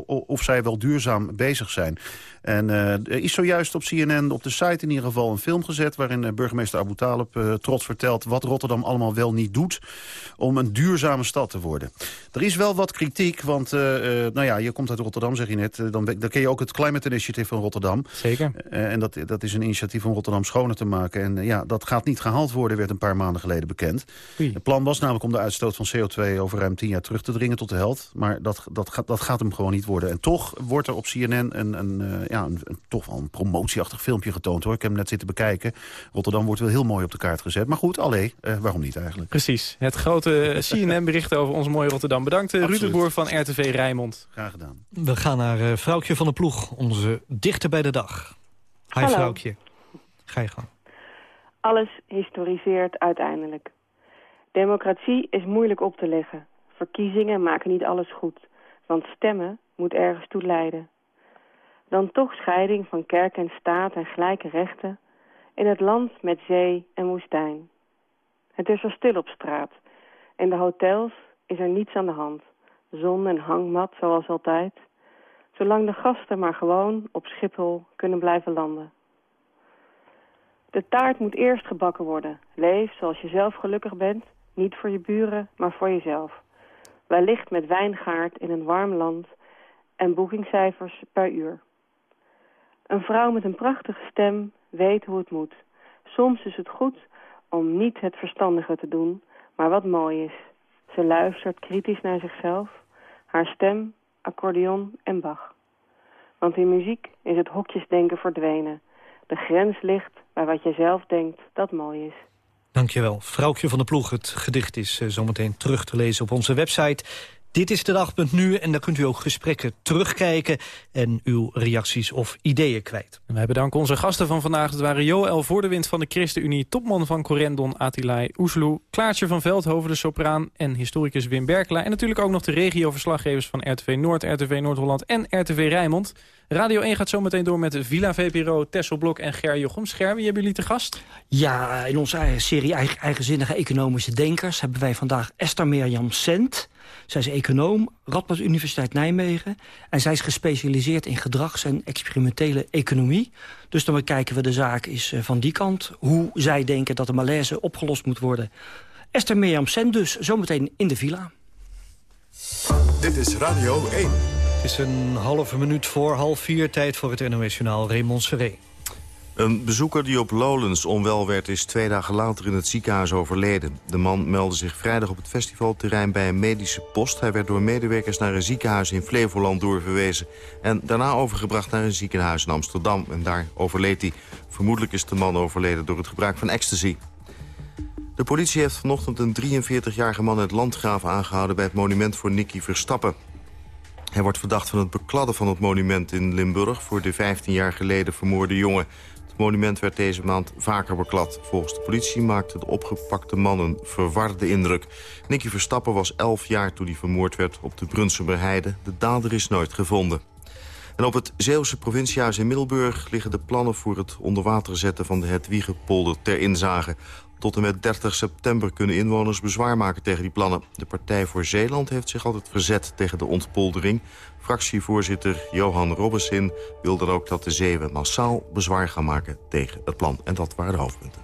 of zij wel duurzaam bezig zijn. En uh, er is zojuist op CNN, op de site in ieder geval, een film gezet... waarin burgemeester Abu Talib trots vertelt wat Rotterdam allemaal wel niet doet... om een duurzame stad te worden. Er is wel wat kritiek, want uh, nou ja, je komt uit Rotterdam, zeg je net. Uh, dan, dan ken je ook het Climate Initiative van Rotterdam. Zeker. Uh, en dat, dat is een initiatief om Rotterdam schoner te maken. En ja, dat gaat niet gehaald worden, werd een paar maanden geleden bekend. Oei. Het plan was namelijk om de uitstoot van CO2 over ruim tien jaar terug te dringen tot de helft. Maar dat, dat, gaat, dat gaat hem gewoon niet worden. En toch wordt er op CNN een, een, ja, een, een, toch wel een promotieachtig filmpje getoond. hoor. Ik heb hem net zitten bekijken. Rotterdam wordt wel heel mooi op de kaart gezet. Maar goed, allee, waarom niet eigenlijk? Precies. Het grote CNN-bericht over ons mooie Rotterdam. Bedankt Ruud de Boer van RTV Rijnmond. Graag gedaan. We gaan naar uh, Vrouwtje van de Ploeg, onze dichter bij de dag. Hi Hallo. Vrouwtje. Ga je gang. Alles historiseert uiteindelijk. Democratie is moeilijk op te leggen. Verkiezingen maken niet alles goed. Want stemmen moet ergens toe leiden. Dan toch scheiding van kerk en staat en gelijke rechten... in het land met zee en woestijn. Het is er stil op straat. In de hotels is er niets aan de hand zon en hangmat zoals altijd. Zolang de gasten maar gewoon op Schiphol kunnen blijven landen. De taart moet eerst gebakken worden. Leef zoals je zelf gelukkig bent. Niet voor je buren, maar voor jezelf. Wellicht met wijngaard in een warm land en boekingscijfers per uur. Een vrouw met een prachtige stem weet hoe het moet. Soms is het goed om niet het verstandige te doen, maar wat mooi is. Ze luistert kritisch naar zichzelf haar stem, accordeon en Bach. Want in muziek is het hokjesdenken verdwenen. De grens ligt bij wat je zelf denkt dat mooi is. Dankjewel. Vrouwtje van de Ploeg. Het gedicht is uh, zometeen terug te lezen op onze website. Dit is de dag.nu en daar kunt u ook gesprekken terugkijken... en uw reacties of ideeën kwijt. En wij bedanken onze gasten van vandaag. Het waren Joël Voordewind van de ChristenUnie... topman van Corendon Atilai Oesloe... Klaartje van Veldhoven, de sopraan... en historicus Wim Berkela. En natuurlijk ook nog de regioverslaggevers van RTV Noord, RTV Noord-Holland... en RTV Rijnmond. Radio 1 gaat zo meteen door met Villa VPRO, Tessel Blok en Ger Jochem. Scher, wie hebben jullie te gast? Ja, in onze serie Eigenzinnige Economische Denkers... hebben wij vandaag Esther Mirjam Sent... Zij is econoom, Radboud Universiteit Nijmegen. En zij is gespecialiseerd in gedrags- en experimentele economie. Dus dan bekijken we de zaak is eh, van die kant. Hoe zij denken dat de malaise opgelost moet worden. Esther Mirjam Sen dus, zometeen in de villa. Dit is Radio 1. Is een halve minuut voor half vier. Tijd voor het NOS Journaal Raymond Seré. Een bezoeker die op Lowlands onwel werd... is twee dagen later in het ziekenhuis overleden. De man meldde zich vrijdag op het festivalterrein bij een medische post. Hij werd door medewerkers naar een ziekenhuis in Flevoland doorverwezen... en daarna overgebracht naar een ziekenhuis in Amsterdam. En daar overleed hij. Vermoedelijk is de man overleden door het gebruik van ecstasy. De politie heeft vanochtend een 43-jarige man uit Landgraaf aangehouden... bij het monument voor Nicky Verstappen. Hij wordt verdacht van het bekladden van het monument in Limburg... voor de 15 jaar geleden vermoorde jongen. Het monument werd deze maand vaker beklad. Volgens de politie maakte de opgepakte man een verwarde indruk. Nicky Verstappen was 11 jaar toen hij vermoord werd op de Brunsumerheide. De dader is nooit gevonden. En op het Zeeuwse provinciehuis in Middelburg liggen de plannen voor het onderwater zetten van de Hedwiegepolder ter inzage. Tot en met 30 september kunnen inwoners bezwaar maken tegen die plannen. De Partij voor Zeeland heeft zich altijd verzet tegen de ontpoldering. Fractievoorzitter Johan Robbesin wil dan ook dat de Zeeuwen massaal bezwaar gaan maken tegen het plan. En dat waren de hoofdpunten.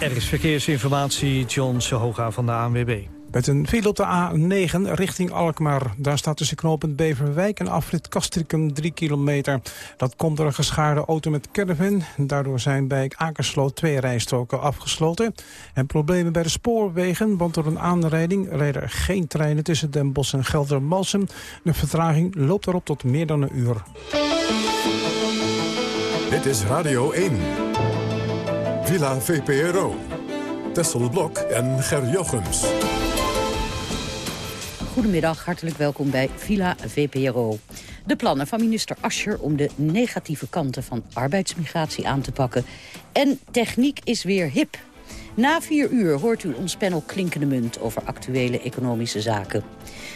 Er is verkeersinformatie, John Sehoga van de ANWB. Met een file op de A9 richting Alkmaar. Daar staat tussen knooppunt Beverwijk en afrit Castricum 3 kilometer. Dat komt door een geschaarde auto met caravan. Daardoor zijn bij Akersloot twee rijstroken afgesloten. En problemen bij de spoorwegen, want door een aanrijding rijden er geen treinen tussen Den Bosch en Gelder-Malsen. De vertraging loopt erop tot meer dan een uur. Dit is Radio 1. Villa VPRO. Tessel Blok en Ger Jochems. Goedemiddag, hartelijk welkom bij Villa VPRO. De plannen van minister Ascher om de negatieve kanten van arbeidsmigratie aan te pakken. En techniek is weer hip. Na vier uur hoort u ons panel Klinkende Munt over actuele economische zaken.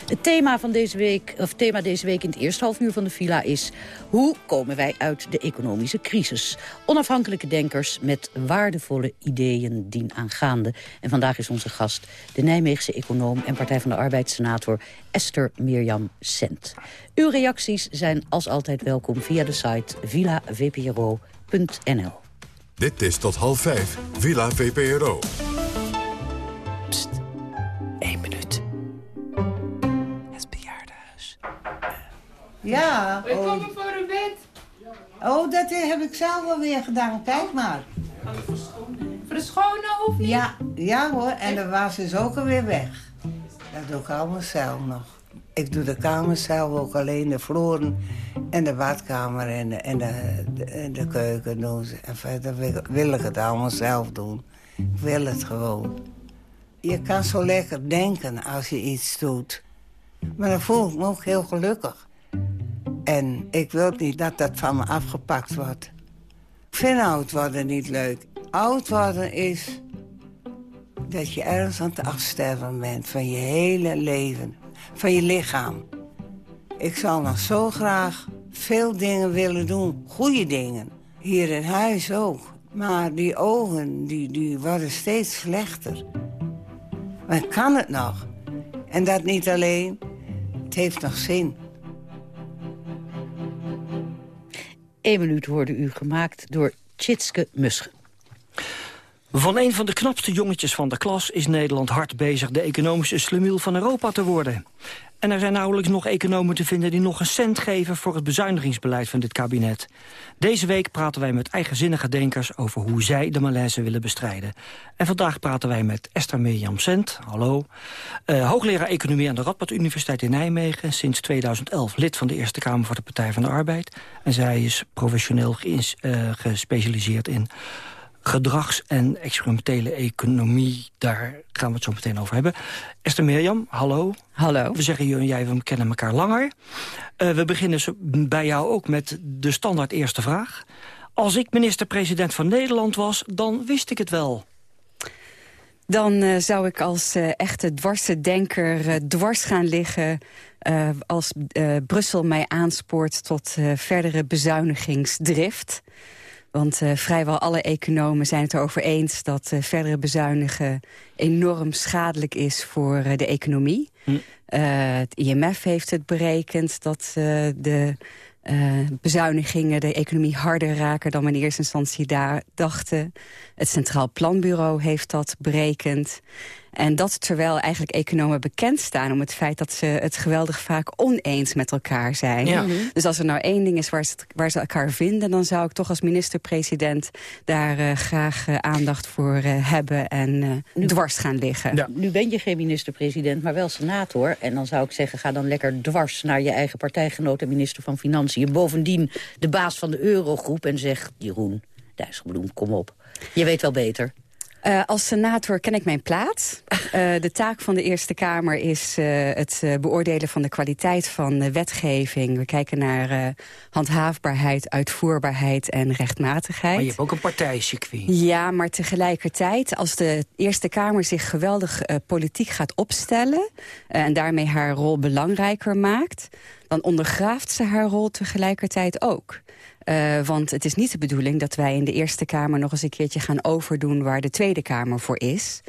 Het thema, van deze week, of thema deze week in het eerste half uur van de villa is... hoe komen wij uit de economische crisis? Onafhankelijke denkers met waardevolle ideeën dien aangaande. En vandaag is onze gast de Nijmeegse econoom... en Partij van de Arbeidssenator Esther Mirjam Sent. Uw reacties zijn als altijd welkom via de site villavpro.nl. Dit is tot half vijf, Villa VPRO. Pst, één minuut. Het bejaardenhuis. Ja. We oh. komen voor een bed. Oh, dat heb ik zelf wel weer gedaan. Kijk maar. Verschonen hoef je? Ja, ja hoor. En de was is ook alweer weg. Dat doe ik allemaal zelf nog. Ik doe de kamer zelf ook alleen, de vloeren en de badkamer en de, en de, de, en de keuken. En verder wil ik het allemaal zelf doen. Ik wil het gewoon. Je kan zo lekker denken als je iets doet. Maar dan voel ik me ook heel gelukkig. En ik wil niet dat dat van me afgepakt wordt. Ik vind oud worden niet leuk. Oud worden is dat je ergens aan het afsterven bent van je hele leven. Van je lichaam. Ik zou nog zo graag veel dingen willen doen. Goede dingen. Hier in huis ook. Maar die ogen die, die worden steeds slechter. Maar kan het nog. En dat niet alleen. Het heeft nog zin. Eén minuut hoorde u gemaakt door Tjitske Musche. Van een van de knapste jongetjes van de klas is Nederland hard bezig de economische slemiel van Europa te worden. En er zijn nauwelijks nog economen te vinden die nog een cent geven voor het bezuinigingsbeleid van dit kabinet. Deze week praten wij met eigenzinnige denkers over hoe zij de malaise willen bestrijden. En vandaag praten wij met Esther Mirjam Sent, hallo. Uh, hoogleraar economie aan de Radboud Universiteit in Nijmegen. Sinds 2011 lid van de Eerste Kamer voor de Partij van de Arbeid. En zij is professioneel uh, gespecialiseerd in gedrags- en experimentele economie. Daar gaan we het zo meteen over hebben. Esther Mirjam, hallo. Hallo. We zeggen jullie en jij, we kennen elkaar langer. Uh, we beginnen bij jou ook met de standaard eerste vraag. Als ik minister-president van Nederland was, dan wist ik het wel. Dan uh, zou ik als uh, echte dwarse dwars gaan liggen... als Brussel mij aanspoort tot verdere bezuinigingsdrift... Want uh, vrijwel alle economen zijn het erover eens... dat uh, verdere bezuinigen enorm schadelijk is voor uh, de economie. Hm. het IMF heeft het berekend dat de bezuinigingen... de economie harder raken dan we in eerste instantie daar dachten. Het Centraal Planbureau heeft dat berekend. En dat terwijl eigenlijk economen bekend staan om het feit dat ze het geweldig vaak oneens met elkaar zijn. Ja. Mhm. Dus als er nou één ding is waar ze, waar ze elkaar vinden, dan zou ik toch als minister-president daar eh, graag eh, aandacht voor eh, hebben en eh, dwars gaan liggen. Nu ben je geen minister-president, maar wel senator. En dan zou ik zeggen, ga dan lekker dwars naar je eigen partijgenoot... en minister van Financiën. Bovendien de baas van de Eurogroep en zeg... Jeroen Dijsselbloem, kom op. Je weet wel beter. Eh, als senator ken ik mijn plaats. Eh, de taak van de Eerste Kamer is eh, het beoordelen van de kwaliteit van wetgeving. We kijken naar handhaafbaarheid, uitvoerbaarheid en rechtmatigheid. Maar je hebt ook een partijcircuit. Ja, maar tegelijkertijd, als de Eerste Kamer zich geweldig politiek gaat opstellen... en daarmee haar rol belangrijker maakt... dan ondergraaft ze haar rol tegelijkertijd ook. Eh, want het is niet de bedoeling dat wij in de Eerste Kamer... nog eens een keertje gaan overdoen waar de Tweede Kamer voor is.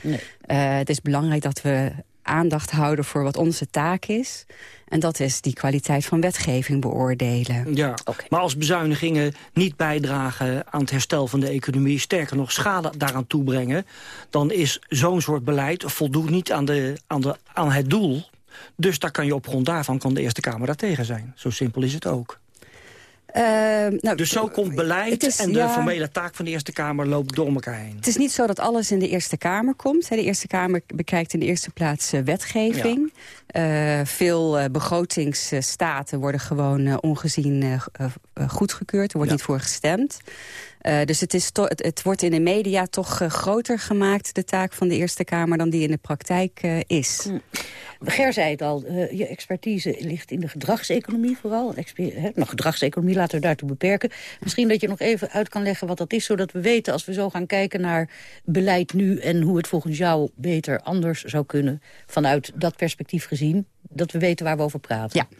Eh, het is belangrijk dat we aandacht houden voor wat onze taak is. En dat is die kwaliteit van wetgeving beoordelen. Ja, maar als bezuinigingen niet bijdragen aan het herstel van de economie... sterker nog schade daaraan toebrengen... dan is zo'n soort beleid voldoet niet aan, de, aan, de, aan het doel. Dus daar kan je op grond daarvan kan de Eerste Kamer daar tegen zijn. Zo simpel is het ook. Nou, dus zo komt beleid is- en de ja. formele taak van de Eerste Kamer loopt door elkaar heen. Het is niet zo dat alles in de Eerste Kamer komt. hè. De Eerste Kamer bekijkt in de eerste plaats eh, wetgeving. Eh, veel eh, begrotingsstaten worden gewoon ongezien goedgekeurd. Er wordt niet voor gestemd. Eh, dus het, is het, het wordt in de media toch eh, groter gemaakt, de taak van de Eerste Kamer, dan die in de praktijk eh, is. Ger zei het al, eh, je expertise ligt in de gedragseconomie vooral. Exper nou, gedragseconomie laten we daartoe beperken. Misschien dat je nog even uit kan leggen wat dat is... zodat we weten als we zo gaan kijken naar beleid nu... en hoe het volgens jou beter anders zou kunnen... vanuit dat perspectief gezien, dat we weten waar we over praten. Ja.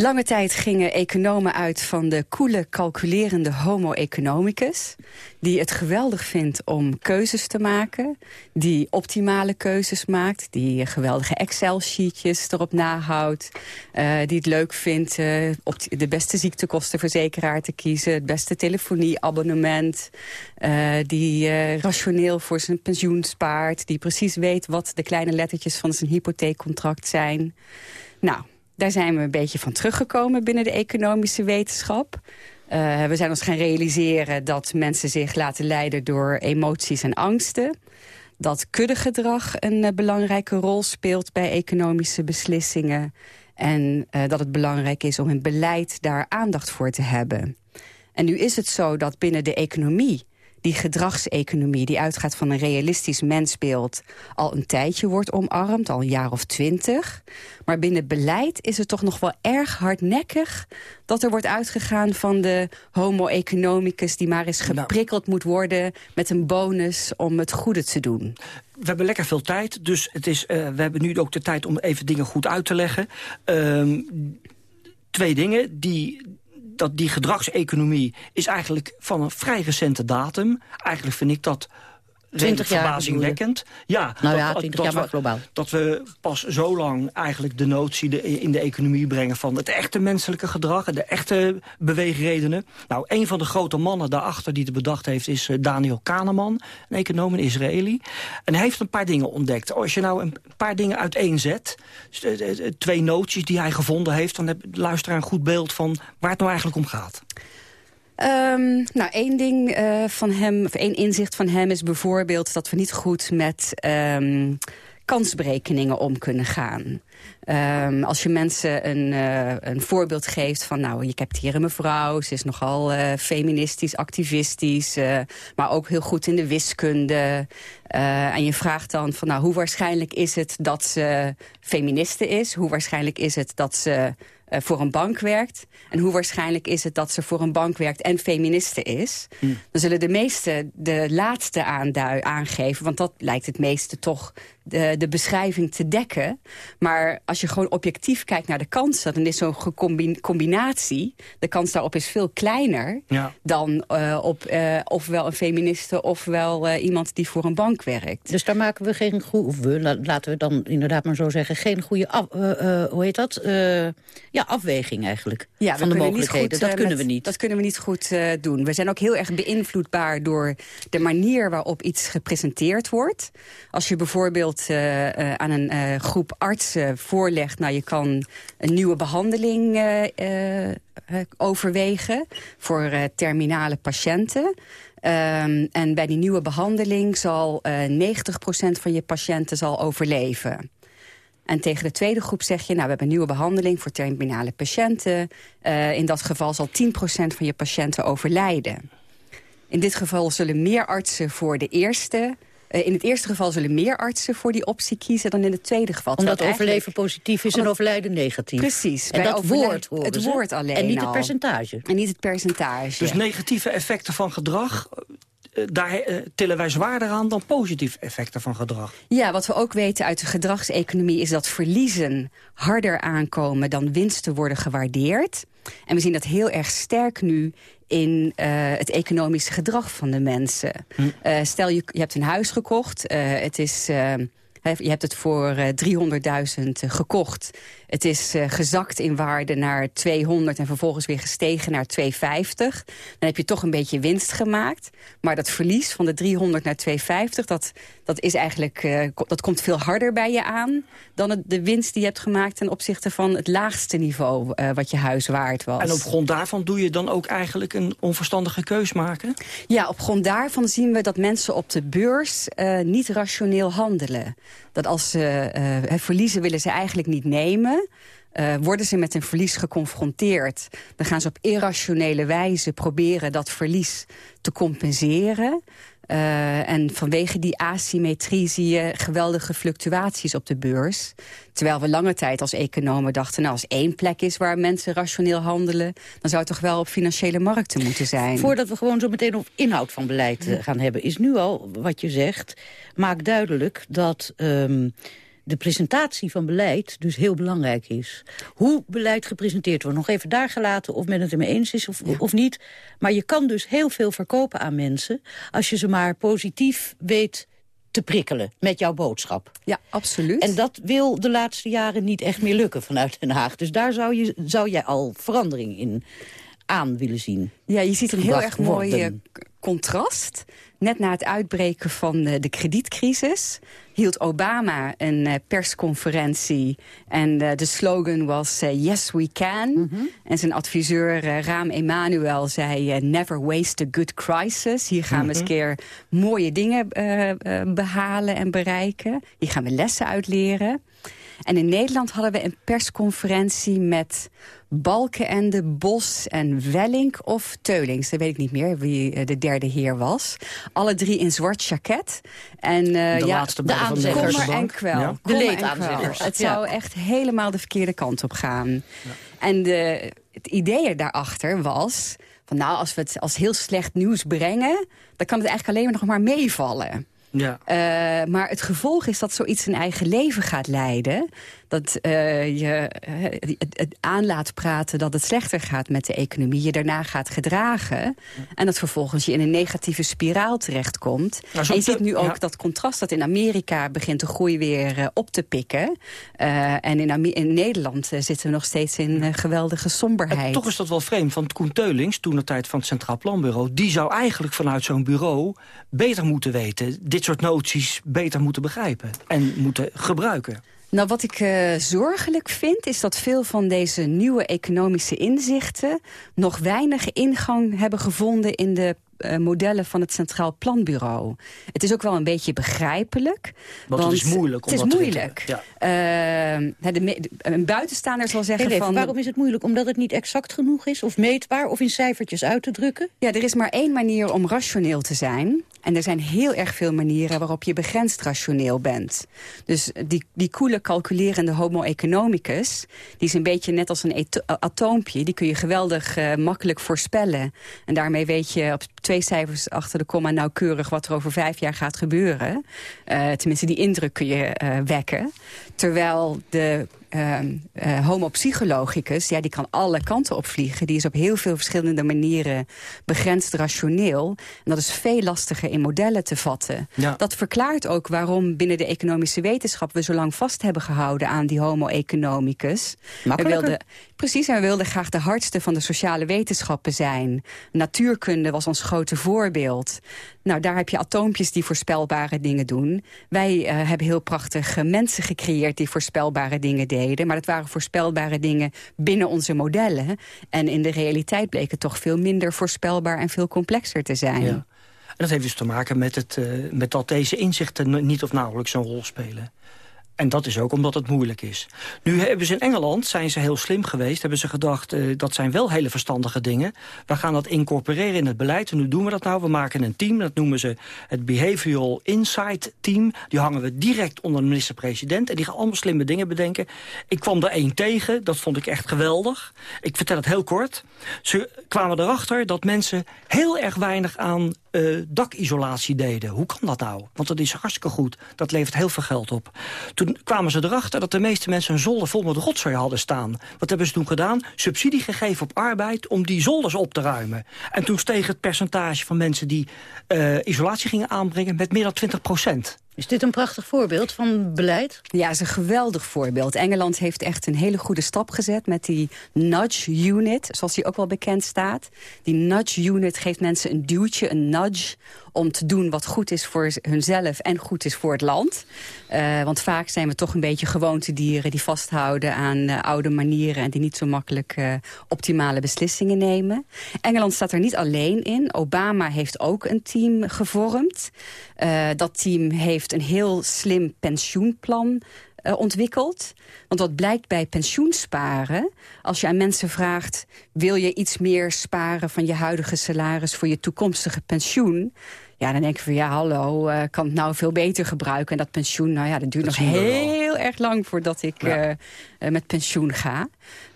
Lange tijd gingen economen uit van de koele, calculerende homo economicus... die het geweldig vindt om keuzes te maken, die optimale keuzes maakt... die geweldige Excel-sheetjes erop nahoudt... eh, die het leuk vindt eh, op de beste ziektekostenverzekeraar te kiezen... het beste telefonieabonnement, eh, die rationeel voor zijn pensioen spaart... die precies weet wat de kleine lettertjes van zijn hypotheekcontract zijn... Nou, daar zijn we een beetje van teruggekomen binnen de economische wetenschap. Eh, we zijn ons gaan realiseren dat mensen zich laten leiden door emoties en angsten. Dat kuddegedrag een eh, belangrijke rol speelt bij economische beslissingen. En eh, dat het belangrijk is om een beleid daar aandacht voor te hebben. En nu is het zo dat binnen de economie die gedragseconomie die uitgaat van een realistisch mensbeeld... al een tijdje wordt omarmd, al een jaar of twintig. Maar binnen beleid is het toch nog wel erg hardnekkig... dat er wordt uitgegaan van de homo economicus... die maar eens geprikkeld moet worden met een bonus om het goede te doen. We hebben lekker veel tijd, dus het is, eh, we hebben nu ook de tijd om even dingen goed uit te leggen. Ehm, twee dingen. Die, dat die gedragseconomie is eigenlijk van een vrij recente datum. Eigenlijk vind ik dat 20 jaar verbazingwekkend. Ja, Nou ja, dat- 20 dat jaar maar we- globaal. Dat we pas zo lang eigenlijk de notie de, in de economie brengen... van het echte menselijke gedrag en de echte beweegredenen. Nou, een van de grote mannen daarachter die het bedacht heeft... is eh, Daniel Kahneman, een econoom, een Israëli. En hij heeft een paar dingen ontdekt. Als je nou een paar dingen uiteenzet... eh, eh, twee noties die hij gevonden heeft... dan heb de luisteraar een goed beeld van waar het nou eigenlijk om gaat. Ehm, nou, één ding eh, van hem, of één inzicht van hem is bijvoorbeeld dat we niet goed met ehm, kansberekeningen om kunnen gaan. Ehm, als je mensen een, eh, een voorbeeld geeft van... nou, je hebt hier een mevrouw, ze is nogal eh, feministisch, activistisch... maar ook heel goed in de wiskunde. En je vraagt dan van, nou, hoe waarschijnlijk is het dat ze feministe is? Hoe waarschijnlijk is het dat ze eh, voor een bank werkt? En hoe waarschijnlijk is het dat ze voor een bank werkt en feministe is? Dan zullen de meesten de laatste aangeven... want dat lijkt het meeste toch de, de beschrijving te dekken. Maar als je gewoon objectief kijkt naar de kansen... dan is zo'n combinatie, de kans daarop is veel kleiner... Ja. dan eh, op eh, ofwel een feministe ofwel eh, iemand die voor een bank werkt. Dus daar maken we geen goede, of we, la- laten we dan inderdaad maar zo zeggen, geen goede, af, hoe heet dat? Eh, ja, afweging eigenlijk Ja, van de mogelijkheden. goed, dat kunnen met- we niet. Dat kunnen we niet goed eh, doen. We zijn ook heel erg beïnvloedbaar door de manier waarop iets gepresenteerd wordt. Als je bijvoorbeeld bijvoorbeeld uh, aan een uh, groep artsen voorlegt... nou, je kan een nieuwe behandeling overwegen voor terminale patiënten... Um, en bij die nieuwe behandeling zal 90% van je patiënten zal overleven. En tegen de tweede groep zeg je, nou, we hebben een nieuwe behandeling voor terminale patiënten. In dat geval zal 10% van je patiënten overlijden. In dit geval zullen meer artsen voor de eerste... Uh, in het eerste geval zullen meer artsen voor die optie kiezen dan in het tweede geval. Omdat overleven positief is en overlijden negatief. Precies. En dat woord horen Het woord alleen En niet het percentage. En niet het percentage. Dus negatieve effecten van gedrag eh, daar uh, tillen wij zwaarder aan dan positieve effecten van gedrag. Ja, wat we ook weten uit de gedragseconomie... is dat verliezen harder aankomen dan winsten worden gewaardeerd. En we zien dat heel erg sterk nu in uh, het economische gedrag van de mensen. Hm. Uh, stel, je, je hebt een huis gekocht. Uh, het is... Je hebt het voor 300.000 gekocht. Het is uh, gezakt in waarde naar 200 en vervolgens weer gestegen naar 250. Dan heb je toch een beetje winst gemaakt. Maar dat verlies van de 300 naar 250, dat, dat, is eigenlijk, dat komt veel harder bij je aan... dan het, de winst die je hebt gemaakt ten opzichte van het laagste niveau... Uh, wat je huis waard was. En op grond daarvan doe je dan ook eigenlijk een onverstandige keus maken? Ja, op grond daarvan zien we dat mensen op de beurs niet rationeel handelen. Dat als ze verliezen willen ze eigenlijk niet nemen... Uh, worden ze met een verlies geconfronteerd... dan gaan ze op irrationele wijze proberen dat verlies te compenseren. Uh, en vanwege die asymmetrie zie je geweldige fluctuaties op de beurs. Terwijl we lange tijd als economen dachten... nou, als één plek is waar mensen rationeel handelen... dan zou het toch wel op financiële markten moeten zijn. Voordat we gewoon zo meteen op inhoud van beleid uh, gaan hebben... is nu al wat je zegt, maakt duidelijk dat... Um, de presentatie van beleid dus heel belangrijk is. Hoe beleid gepresenteerd wordt, nog even daar gelaten... of men het ermee eens is of, ja. of niet. Maar je kan dus heel veel verkopen aan mensen... als je ze maar positief weet te prikkelen met jouw boodschap. Ja, absoluut. En dat wil de laatste jaren niet echt meer lukken vanuit Den Haag. Dus daar zou, je, zou jij al verandering in aan willen zien. Ja, je ziet een heel erg mooi contrast. Net na het uitbreken van de kredietcrisis hield Obama een uh, persconferentie. En uh, de slogan was uh, Yes, we can. Mm -hmm. En zijn adviseur Raam Emanuel zei... Never waste a good crisis. Hier gaan mm -hmm. we eens keer mooie dingen behalen en bereiken. Hier gaan we lessen uitleren. En in Nederland hadden we een persconferentie met Balkenende, Bos en Wellink of Teulings. Dat weet ik niet meer wie de derde heer was. Alle drie in zwart jacket. En, uh, de ja, laatste de aanzeggers. Kommer en kwel. Ja. De leedaanzeggers. Het zou ja. echt helemaal de verkeerde kant op gaan. Ja. En de, het idee daarachter was... van nou, als we het als heel slecht nieuws brengen... dan kan het eigenlijk alleen maar nog maar meevallen. Ja. Uh, maar het gevolg is dat zoiets een eigen leven gaat leiden. Dat uh, je uh, het, aan laat praten dat het slechter gaat met de economie. Je daarna gaat gedragen. En dat vervolgens je in een negatieve spiraal terechtkomt. Nou, en je ziet nu ook ja. dat contrast dat in Amerika begint de groei weer uh, op te pikken. en in, in Nederland zitten we nog steeds in geweldige somberheid. En toch is dat wel vreemd, want Koen Teulings, toen de tijd van het Centraal Planbureau... die zou eigenlijk vanuit zo'n bureau beter moeten weten... dit soort noties beter moeten begrijpen en moeten gebruiken. Nou, wat ik uh, zorgelijk vind, is dat veel van deze nieuwe economische inzichten... nog weinig ingang hebben gevonden in de uh, modellen van het Centraal Planbureau. Het is ook wel een beetje begrijpelijk. Want, want het is moeilijk. Het is moeilijk. Ja. Uh, de, de, een buitenstaander zal zeggen even, van... Waarom is het moeilijk? Omdat het niet exact genoeg is? Of meetbaar? Of in cijfertjes uit te drukken? Ja, er is maar één manier om rationeel te zijn. En er zijn heel erg veel manieren waarop je begrensd rationeel bent. Dus die, die koele calculerende homo economicus... die is een beetje net als een atoompje. Die kun je geweldig uh, makkelijk voorspellen. En daarmee weet je op twee cijfers achter de komma nauwkeurig... wat er over vijf jaar gaat gebeuren. Uh, tenminste, die indruk kun je uh, wekken. Terwijl de ehm, eh, homopsychologicus, ja, die kan alle kanten opvliegen. Die is op heel veel verschillende manieren begrensd rationeel. En dat is veel lastiger in modellen te vatten. Ja. Dat verklaart ook waarom binnen de economische wetenschap... we zo lang vast hebben gehouden aan die homo economicus. We wilden, precies, en we wilden graag de hardste van de sociale wetenschappen zijn. Natuurkunde was ons grote voorbeeld. Nou, daar heb je atoompjes die voorspelbare dingen doen. Wij eh, hebben heel prachtige mensen gecreëerd die voorspelbare dingen deden. Maar dat waren voorspelbare dingen binnen onze modellen. En in de realiteit bleek het toch veel minder voorspelbaar en veel complexer te zijn. Ja. En dat heeft dus te maken met, het, eh, met dat deze inzichten niet of nauwelijks een rol spelen. En dat is ook omdat het moeilijk is. Nu hebben ze in Engeland, zijn ze heel slim geweest... hebben ze gedacht, eh, dat zijn wel hele verstandige dingen. We gaan dat incorporeren in het beleid. En hoe doen we dat nou? We maken een team, dat noemen ze het Behavioral Insight Team. Die hangen we direct onder de minister-president. En die gaan allemaal slimme dingen bedenken. Ik kwam er één tegen, dat vond ik echt geweldig. Ik vertel het heel kort. Ze kwamen erachter dat mensen heel erg weinig aan eh, dakisolatie deden. Hoe kan dat nou? Want dat is hartstikke goed. Dat levert heel veel geld op. Toen kwamen ze erachter dat de meeste mensen een zolder vol met rotzooi hadden staan. Wat hebben ze toen gedaan? Subsidie gegeven op arbeid om die zolders op te ruimen. En toen steeg het percentage van mensen die eh, isolatie gingen aanbrengen met meer dan 20 procent. Is dit een prachtig voorbeeld van beleid? Ja, het is een geweldig voorbeeld. Engeland heeft echt een hele goede stap gezet met die nudge unit, zoals die ook wel bekend staat. Die nudge unit geeft mensen een duwtje, een nudge, om te doen wat goed is voor hunzelf en goed is voor het land. Eh, want vaak zijn we toch een beetje gewoontedieren die vasthouden aan eh, oude manieren en die niet zo makkelijk eh, optimale beslissingen nemen. Engeland staat er niet alleen in. Obama heeft ook een team gevormd. Dat team heeft een heel slim pensioenplan ontwikkeld. Want wat blijkt bij pensioensparen... als je aan mensen vraagt... wil je iets meer sparen van je huidige salaris... voor je toekomstige pensioen... Ja, dan denk ik van ja, hallo, eh, kan het nou veel beter gebruiken. En dat pensioen, nou ja, dat duurt Dat nog heel erg lang voordat ik Ja. eh, eh, met pensioen ga.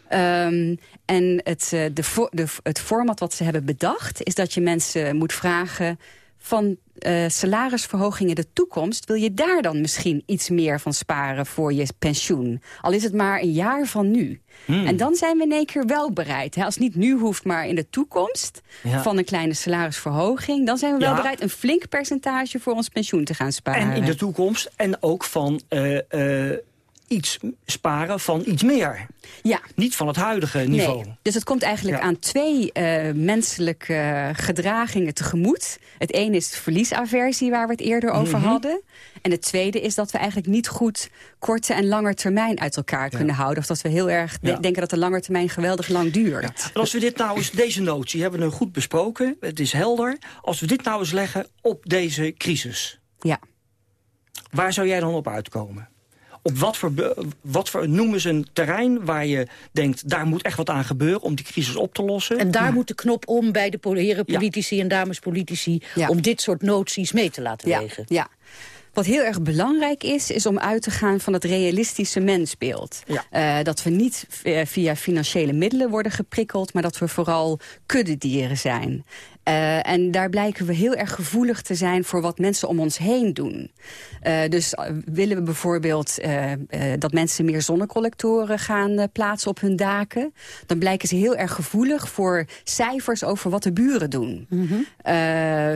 Ehm, en het, de, de, het format wat ze hebben bedacht... is dat je mensen moet vragen van eh, salarisverhoging in de toekomst... wil je daar dan misschien iets meer van sparen voor je pensioen? Al is het maar een jaar van nu. Hmm. En dan zijn we in één keer wel bereid. Hè? Als het niet nu hoeft, maar in de toekomst... Ja. van een kleine salarisverhoging... dan zijn we wel Ja. bereid een flink percentage voor ons pensioen te gaan sparen. En in de toekomst. En ook van eh, eh, iets sparen van iets meer. Ja. Niet van het huidige niveau. Nee, dus het komt eigenlijk Ja. aan twee eh, menselijke eh, gedragingen tegemoet. Het ene is verliesaversie, waar we het eerder over Mhm. hadden. En het tweede is dat we eigenlijk niet goed korte en lange termijn uit elkaar kunnen houden. Of dat we heel erg de- Ja. denken dat de lange termijn geweldig lang duurt. En als we dit nou eens, deze notie hebben we nu goed besproken. Het is helder. Als we dit nou eens leggen op deze crisis. Ja. Waar zou jij dan op uitkomen? Op wat voor, wat voor, noemen ze een terrein waar je denkt... daar moet echt wat aan gebeuren om die crisis op te lossen? En daar moet de knop om bij de heren politici en dames politici... om dit soort noties mee te laten Ja, wegen. ja. Wat heel erg belangrijk is, is om uit te gaan van het realistische mensbeeld. Eh, dat we niet v- via financiële middelen worden geprikkeld... maar dat we vooral kuddedieren zijn. Eh, en daar blijken we heel erg gevoelig te zijn voor wat mensen om ons heen doen. Eh, dus eh, willen we bijvoorbeeld dat mensen meer zonnecollectoren gaan plaatsen op hun daken... dan blijken ze heel erg gevoelig voor cijfers over wat de buren doen. Eh,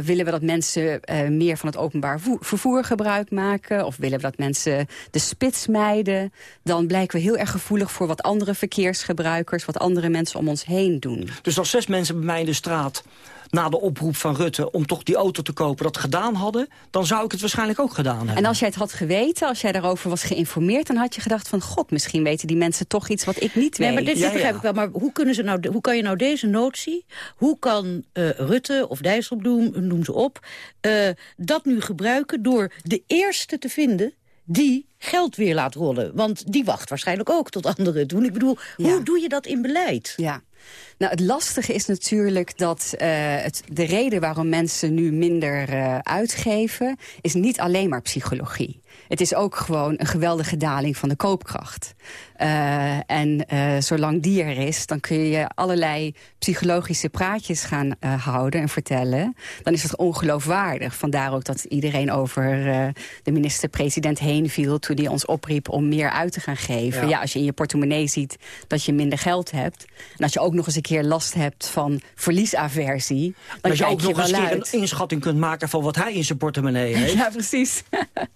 willen we dat mensen meer van het openbaar vo- vervoer gebruik maken? Of willen we dat mensen de spits mijden? Dan blijken we heel erg gevoelig voor wat andere verkeersgebruikers... wat andere mensen om ons heen doen. Dus als zes mensen bij mij in de straat na de oproep van Rutte om toch die auto te kopen dat gedaan hadden... dan zou ik het waarschijnlijk ook gedaan hebben. En als jij het had geweten, als jij daarover was geïnformeerd... dan had je gedacht van, god, misschien weten die mensen toch iets wat ik niet Nee, weet. maar dit begrijp ik wel. Maar hoe, kunnen ze nou, hoe kan je nou deze notie... hoe kan eh, Rutte of Dijsselbloem, noem ze op... eh, dat nu gebruiken door de eerste te vinden... die geld weer laat rollen. Want die wacht waarschijnlijk ook tot anderen doen. Ik bedoel, hoe doe je dat in beleid? Ja. Nou, het lastige is natuurlijk dat uh, het, de reden waarom mensen nu minder uh, uitgeven... is niet alleen maar psychologie. Het is ook gewoon een geweldige daling van de koopkracht. Uh, en uh, zolang die er is, dan kun je allerlei psychologische praatjes gaan uh, houden en vertellen. Dan is het ongeloofwaardig. Vandaar ook dat iedereen over de minister-president heen viel... toen hij ons opriep om meer uit te gaan geven. Ja. ja. als je in je portemonnee ziet dat je minder geld hebt... en als je ook nog eens een keer last hebt van verliesaversie... dan je ook je nog eens een keer een inschatting kunt maken... van wat hij in zijn portemonnee heeft. Ja, precies.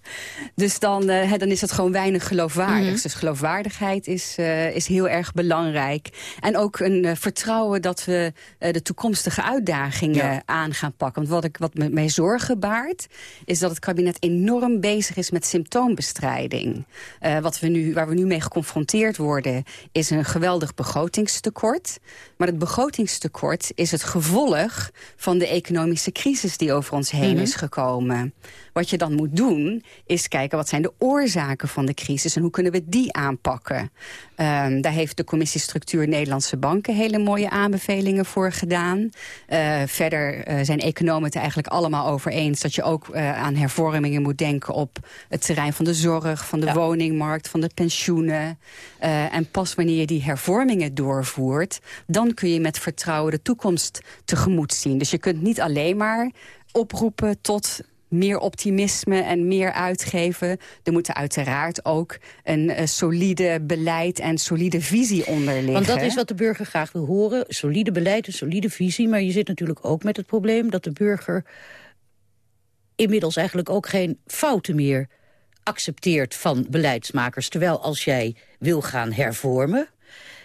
dus dan, dan is het gewoon weinig geloofwaardig. Mm -hmm. Dus geloofwaardigheid is, uh, is heel erg belangrijk. En ook een uh, vertrouwen dat we de toekomstige uitdagingen ja. aan gaan pakken. Want wat, ik, wat me mij zorgen baart, is dat het kabinet enorm bezig is met symptoombestrijding. wat we nu, waar we nu mee geconfronteerd worden, is een geweldig begrotingstekort. Maar het begrotingstekort is het gevolg van de economische crisis die over ons heen mm -hmm. is gekomen. Wat je dan moet doen, is kijken wat zijn de oorzaken van de crisis... en hoe kunnen we die aanpakken. Um, daar heeft de commissie Structuur Nederlandse Banken... hele mooie aanbevelingen voor gedaan. Uh, verder uh, zijn economen het eigenlijk allemaal over eens... dat je ook uh, aan hervormingen moet denken op het terrein van de zorg... van de ja. woningmarkt, van de pensioenen. en pas wanneer je die hervormingen doorvoert... dan kun je met vertrouwen de toekomst tegemoet zien. Dus je kunt niet alleen maar oproepen tot meer optimisme en meer uitgeven. Er moet uiteraard ook een uh, solide beleid en solide visie onder liggen. Want dat is wat de burger graag wil horen. Solide beleid, een solide visie. Maar je zit natuurlijk ook met het probleem dat de burger... inmiddels eigenlijk ook geen fouten meer accepteert van beleidsmakers. Terwijl als jij wil gaan hervormen...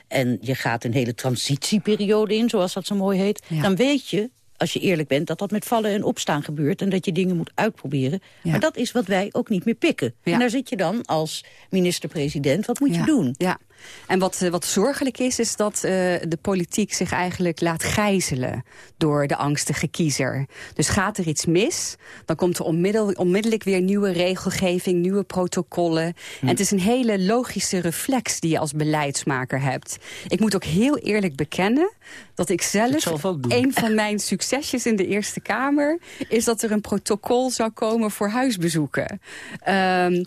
en je gaat een hele transitieperiode in, zoals dat zo mooi heet... Ja. dan weet je als je eerlijk bent, dat dat met vallen en opstaan gebeurt... en dat je dingen moet uitproberen. Ja. Maar dat is wat wij ook niet meer pikken. Ja. En daar zit je dan als minister-president. Wat moet ja. je doen? Ja. En wat, wat zorgelijk is, is dat uh, de politiek zich eigenlijk laat gijzelen door de angstige kiezer. Dus gaat er iets mis, dan komt er onmiddel, onmiddellijk weer nieuwe regelgeving, nieuwe protocollen. Hm. En het is een hele logische reflex die je als beleidsmaker hebt. Ik moet ook heel eerlijk bekennen dat ik zelf, zelf een van mijn succesjes in de Eerste Kamer is dat er een protocol zou komen voor huisbezoeken. Um,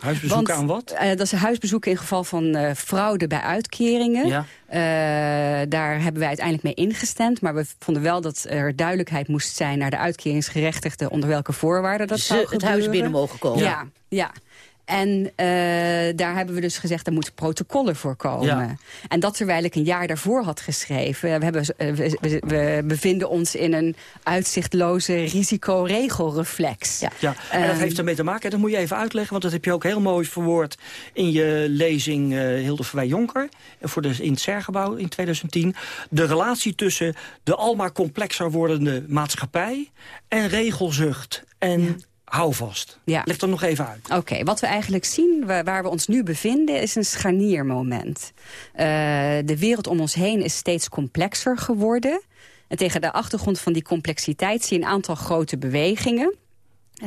huisbezoeken want, aan wat? Uh, dat is huisbezoeken in geval van uh, fraude bij uitkeringen. Ja. Uh, daar hebben wij uiteindelijk mee ingestemd. Maar we vonden wel dat er duidelijkheid moest zijn... naar de uitkeringsgerechtigden onder welke voorwaarden dat Ze zou het huis binnen mogen komen. Ja, ja. En uh, daar hebben we dus gezegd, er moeten protocollen voor komen. Ja. En dat terwijl ik een jaar daarvoor had geschreven. We, hebben, we, we, we bevinden ons in een uitzichtloze risicoregelreflex. Ja. ja. En dat um, heeft ermee te maken, dat moet je even uitleggen... want dat heb je ook heel mooi verwoord in je lezing uh, Hilde Verwij-Jonker... voor de, in het Sergebouw in 2010. De relatie tussen de almaar complexer wordende maatschappij... en regelzucht en... Ja hou vast. Ja. Leg dat nog even uit. Oké, okay, wat we eigenlijk zien, waar, waar, we ons nu bevinden... is een scharniermoment. Uh, de wereld om ons heen is steeds complexer geworden. En tegen de achtergrond van die complexiteit... zie je een aantal grote bewegingen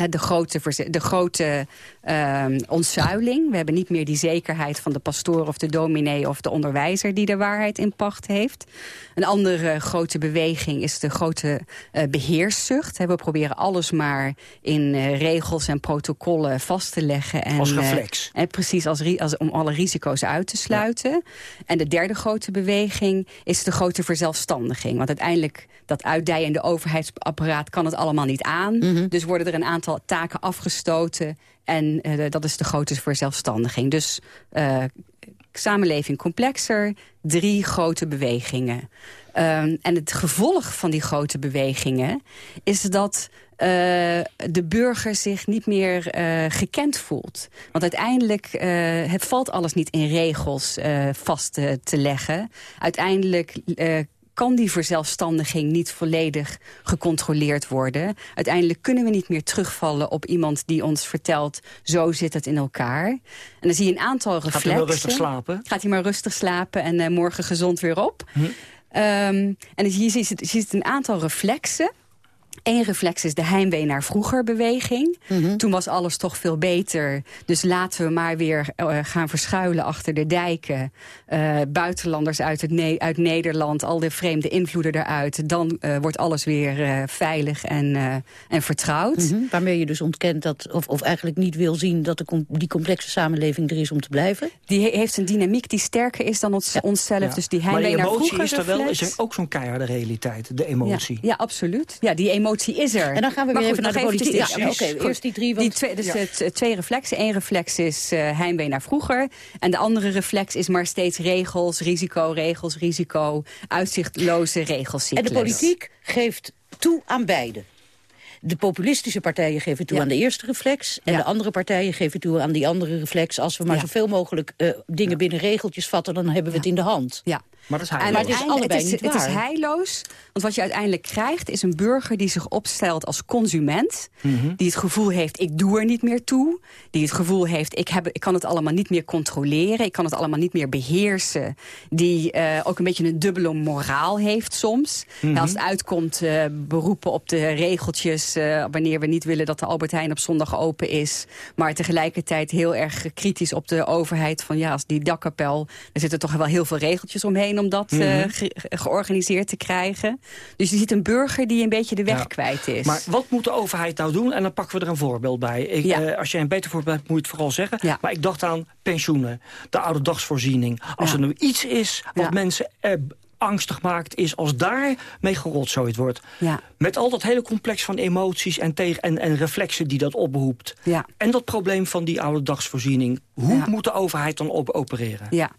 de grote, de grote uh, ontzuiling. We hebben niet meer die zekerheid van de pastoor of de dominee of de onderwijzer die de waarheid in pacht heeft. Een andere grote beweging is de grote uh, beheerszucht. We proberen alles maar in uh, regels en protocollen vast te leggen. En, als reflex. en precies als, als, om alle risico's uit te sluiten. Ja. En de derde grote beweging is de grote verzelfstandiging. Want uiteindelijk dat uitdijende overheidsapparaat kan het allemaal niet aan. Mm -hmm. Dus worden er een aantal taken afgestoten. En uh, dat is de grote verzelfstandiging. Dus uh, samenleving complexer, drie grote bewegingen. Um, en het gevolg van die grote bewegingen is dat uh, de burger zich niet meer gekend voelt. Want uiteindelijk het valt alles niet in regels vast te leggen. Uiteindelijk kan die verzelfstandiging niet volledig gecontroleerd worden. Uiteindelijk kunnen we niet meer terugvallen op iemand die ons vertelt... zo zit het in elkaar. En dan zie je een aantal reflexen. Gaat hij maar rustig slapen? Gaat hij maar rustig slapen en uh, morgen gezond weer op. Hm. Um, en je ziet, je ziet een aantal reflexen Eén reflex is de heimwee naar vroeger beweging. Mhm. Toen was alles toch veel beter. Dus laten we maar weer uh, gaan verschuilen achter de dijken. Uh, buitenlanders uit, het ne uit Nederland, al de vreemde invloeden eruit. Dan uh, wordt alles weer veilig en, en vertrouwd. Mm -hmm. Waarmee je dus ontkent dat, of, of eigenlijk niet wil zien... dat de com die complexe samenleving er is om te blijven? Die he heeft een dynamiek die sterker is dan ons, ja. onszelf. Ja. Dus die heimwee maar naar vroeger is er wel is ook zo'n keiharde realiteit, de emotie. Ja, ja, absoluut. Ja, die emotie is er. En dan gaan we weer even naar de politiek. Ja, Oké, okay, eerst die drie. Want... Die twee, dus ja. twee reflexen. Eén reflex is uh, heimwee naar vroeger. En de andere reflex is maar steeds regels, risico, regels, risico. Uitzichtloze regels. En de politiek geeft toe aan beide. De populistische partijen geven toe Ja. aan de eerste reflex... en Ja. de andere partijen geven toe aan die andere reflex. Als we maar Ja. zoveel mogelijk eh, dingen binnen regeltjes vatten... dan hebben we het in de hand. Ja. Maar dat is En Maar het is allebei het is, niet het is waar. heilloos. Want wat je uiteindelijk krijgt is een burger die zich opstelt als consument. Mhm. Die het gevoel heeft, ik doe er niet meer toe. Die het gevoel heeft, ik, heb, ik kan het allemaal niet meer controleren. Ik kan het allemaal niet meer beheersen. Die eh, ook een beetje een dubbele moraal heeft soms. Mhm. Als het uitkomt, eh, beroepen op de regeltjes... eh, wanneer we niet willen dat de Albert Heijn op zondag open is. Maar tegelijkertijd heel erg kritisch op de overheid. Van ja, als die dakkapel, er zitten toch wel heel veel regeltjes omheen om dat Mhm. ge- georganiseerd te krijgen. Dus je ziet een burger die een beetje de weg Ja. kwijt is. Maar wat moet de overheid nou doen? En dan pakken we er een voorbeeld bij. Ik, Ja. eh, als jij een beter voorbeeld hebt, moet je het vooral zeggen. Ja. Maar ik dacht aan pensioenen, de oude dagsvoorziening. Als er nu iets is wat mensen eh, angstig maakt... is als daar mee gerotzooid wordt. Ja. Met al dat hele complex van emoties en, tegen, en, en reflexen die dat oproept. Ja. En dat probleem van die oude dagsvoorziening. Hoe Ja. moet de overheid dan op opereren? Ja.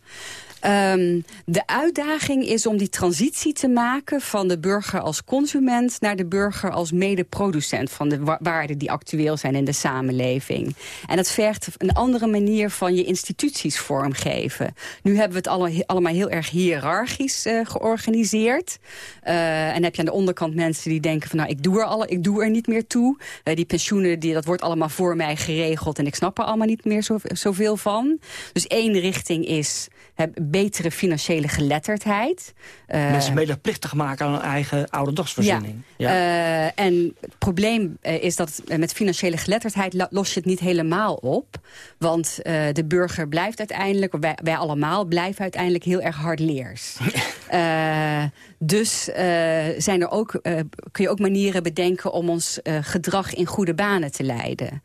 Ehm, de uitdaging is om die transitie te maken van de burger als consument naar de burger als medeproducent van de wa- waarden die actueel zijn in de samenleving. En dat vergt een andere manier van je instituties vormgeven. Nu hebben we het alle- allemaal heel erg hiërarchisch eh, georganiseerd. Eh, en heb je aan de onderkant mensen die denken van nou ik doe er, alle, ik doe er niet meer toe. Eh, die pensioenen, die, dat wordt allemaal voor mij geregeld en ik snap er allemaal niet meer zo, zoveel van. Dus één richting is betere financiële geletterdheid. Eh, Mensen medeplichtig maken aan hun eigen oude dagsvoorziening. ja. Eh, en het probleem eh, is dat met financiële geletterdheid los je het niet helemaal op. Want de burger blijft uiteindelijk, wij, wij allemaal blijven uiteindelijk heel erg hardleers. Eh, dus zijn er ook, kun je ook manieren bedenken om ons gedrag in goede banen te leiden.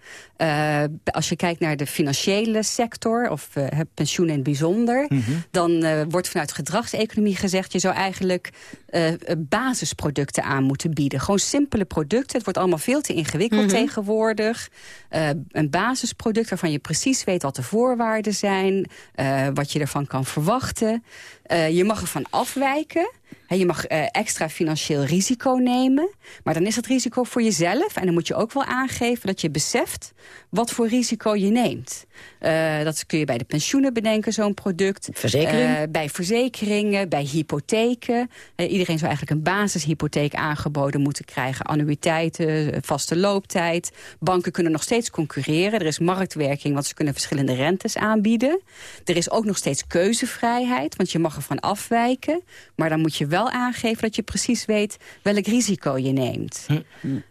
Als je kijkt naar de financiële sector, of het pensioen in het bijzonder... dan eh, wordt vanuit gedragseconomie gezegd... je zou eigenlijk eh, basisproducten aan moeten bieden. Gewoon simpele producten. Het wordt allemaal veel te ingewikkeld Mhm. tegenwoordig. Eh, een basisproduct waarvan je precies weet wat de voorwaarden zijn... eh, wat je ervan kan verwachten. Eh, je mag ervan afwijken... Hè, je mag eh, extra financieel risico nemen. Maar dan is dat risico voor jezelf. En dan moet je ook wel aangeven dat je beseft wat voor risico je neemt. Eh, dat kun je bij de pensioenen bedenken, zo'n product. Verzekering? Eh, bij verzekeringen, bij hypotheken. Iedereen zou eigenlijk een basishypotheek aangeboden moeten krijgen. Annuïteiten, eh, vaste looptijd. Banken kunnen nog steeds concurreren. Er is marktwerking, want ze kunnen verschillende rentes aanbieden. Er is ook nog steeds keuzevrijheid, want je mag ervan afwijken. Maar dan moet je wel aangeven dat je precies weet welk risico je neemt.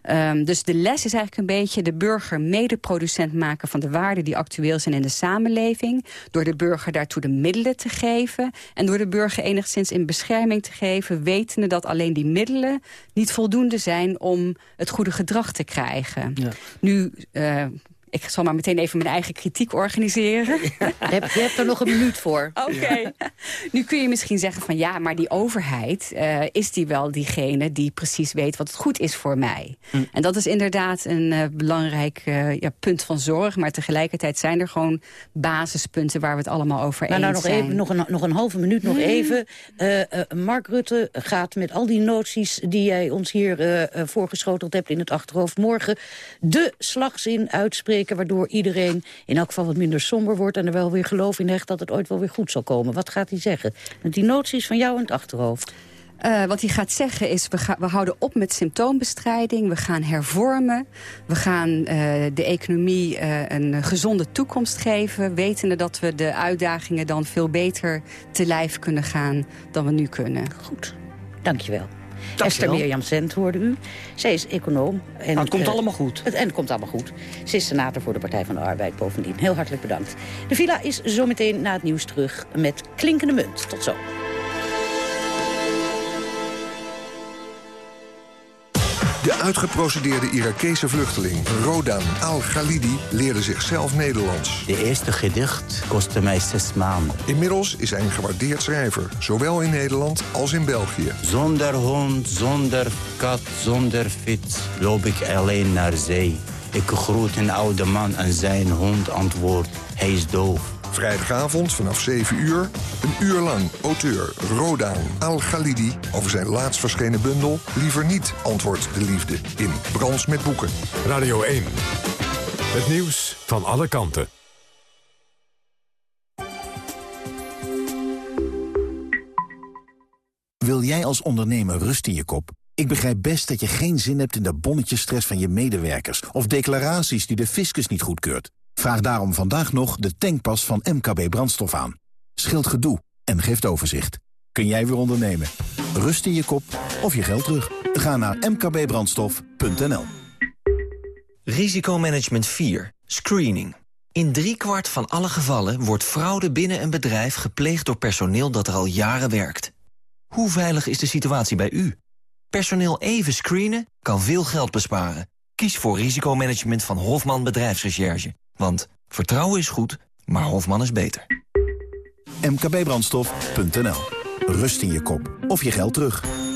Ehm, dus de les is eigenlijk een beetje de burger medeproducent maken van de waarden die actueel zijn in de samenleving. Door de burger daartoe de middelen te geven. En door de burger enigszins in bescherming te geven, wetende dat alleen die middelen niet voldoende zijn om het goede gedrag te krijgen. Nu, eh, ik zal maar meteen even mijn eigen kritiek organiseren. Je hebt, je hebt er nog een minuut voor. Oké. Nu kun je misschien zeggen van ja, maar die overheid... eh, is die wel diegene die precies weet wat het goed is voor mij? En dat is inderdaad een eh, belangrijk eh, ja, punt van zorg. Maar tegelijkertijd zijn er gewoon basispunten... waar we het allemaal over Maar eens nou nog, zijn. even, nog, een, nog een halve minuut, nog Hmm. even. Mark Rutte gaat met al die noties die jij ons hier voorgeschoteld hebt in het achterhoofd morgen... de slagzin uitspreken waardoor iedereen in elk geval wat minder somber wordt... en er wel weer geloof in hecht dat het ooit wel weer goed zal komen. Wat gaat hij zeggen? Met die noties van jou in het achterhoofd. Eh, wat hij gaat zeggen is, we, ga- we houden op met symptoombestrijding. We gaan hervormen. We gaan eh, de economie eh, een gezonde toekomst geven. Wetende dat we de uitdagingen dan veel beter te lijf kunnen gaan dan we nu kunnen. Goed, dankjewel. Esther Mirjam Sent hoorde u. Zij is econoom. En, het komt eh, allemaal goed. Het, en het komt allemaal goed. Ze is senator voor de Partij van de Arbeid bovendien. Heel hartelijk bedankt. De villa is zometeen na het nieuws terug met klinkende munt. Tot zo. De uitgeprocedeerde Irakese vluchteling Rodan Al-Ghalidi leerde zichzelf Nederlands. De eerste gedicht kostte mij zes maanden. Inmiddels is hij een gewaardeerd schrijver, zowel in Nederland als in België. Zonder hond, zonder kat, zonder fiets loop ik alleen naar zee. Ik groet een oude man en zijn hond antwoordt, hij is doof. Vrijdagavond vanaf 7 uur, een uur lang auteur Rodan Al-Ghalidi... over zijn laatst verschenen bundel Liever niet, antwoordt de liefde in Brans met Boeken. Radio 1. Het nieuws van alle kanten. Wil jij als ondernemer rust in je kop? Ik begrijp best dat je geen zin hebt in de bonnetjesstress van je medewerkers... of declaraties die de fiscus niet goedkeurt. Vraag daarom vandaag nog de tankpas van MKB Brandstof aan. Scheelt gedoe en geeft overzicht. Kun jij weer ondernemen? Rust in je kop of je geld terug? Ga naar mkbbrandstof.nl Risicomanagement 4. Screening. In driekwart van alle gevallen wordt fraude binnen een bedrijf gepleegd door personeel dat er al jaren werkt. Hoe veilig is de situatie bij u? Personeel even screenen kan veel geld besparen. Kies voor risicomanagement van Hofman Bedrijfsrecherche. Want vertrouwen is goed, maar Hofman is beter. mkbbrandstof.nl Rust in je kop of je geld terug.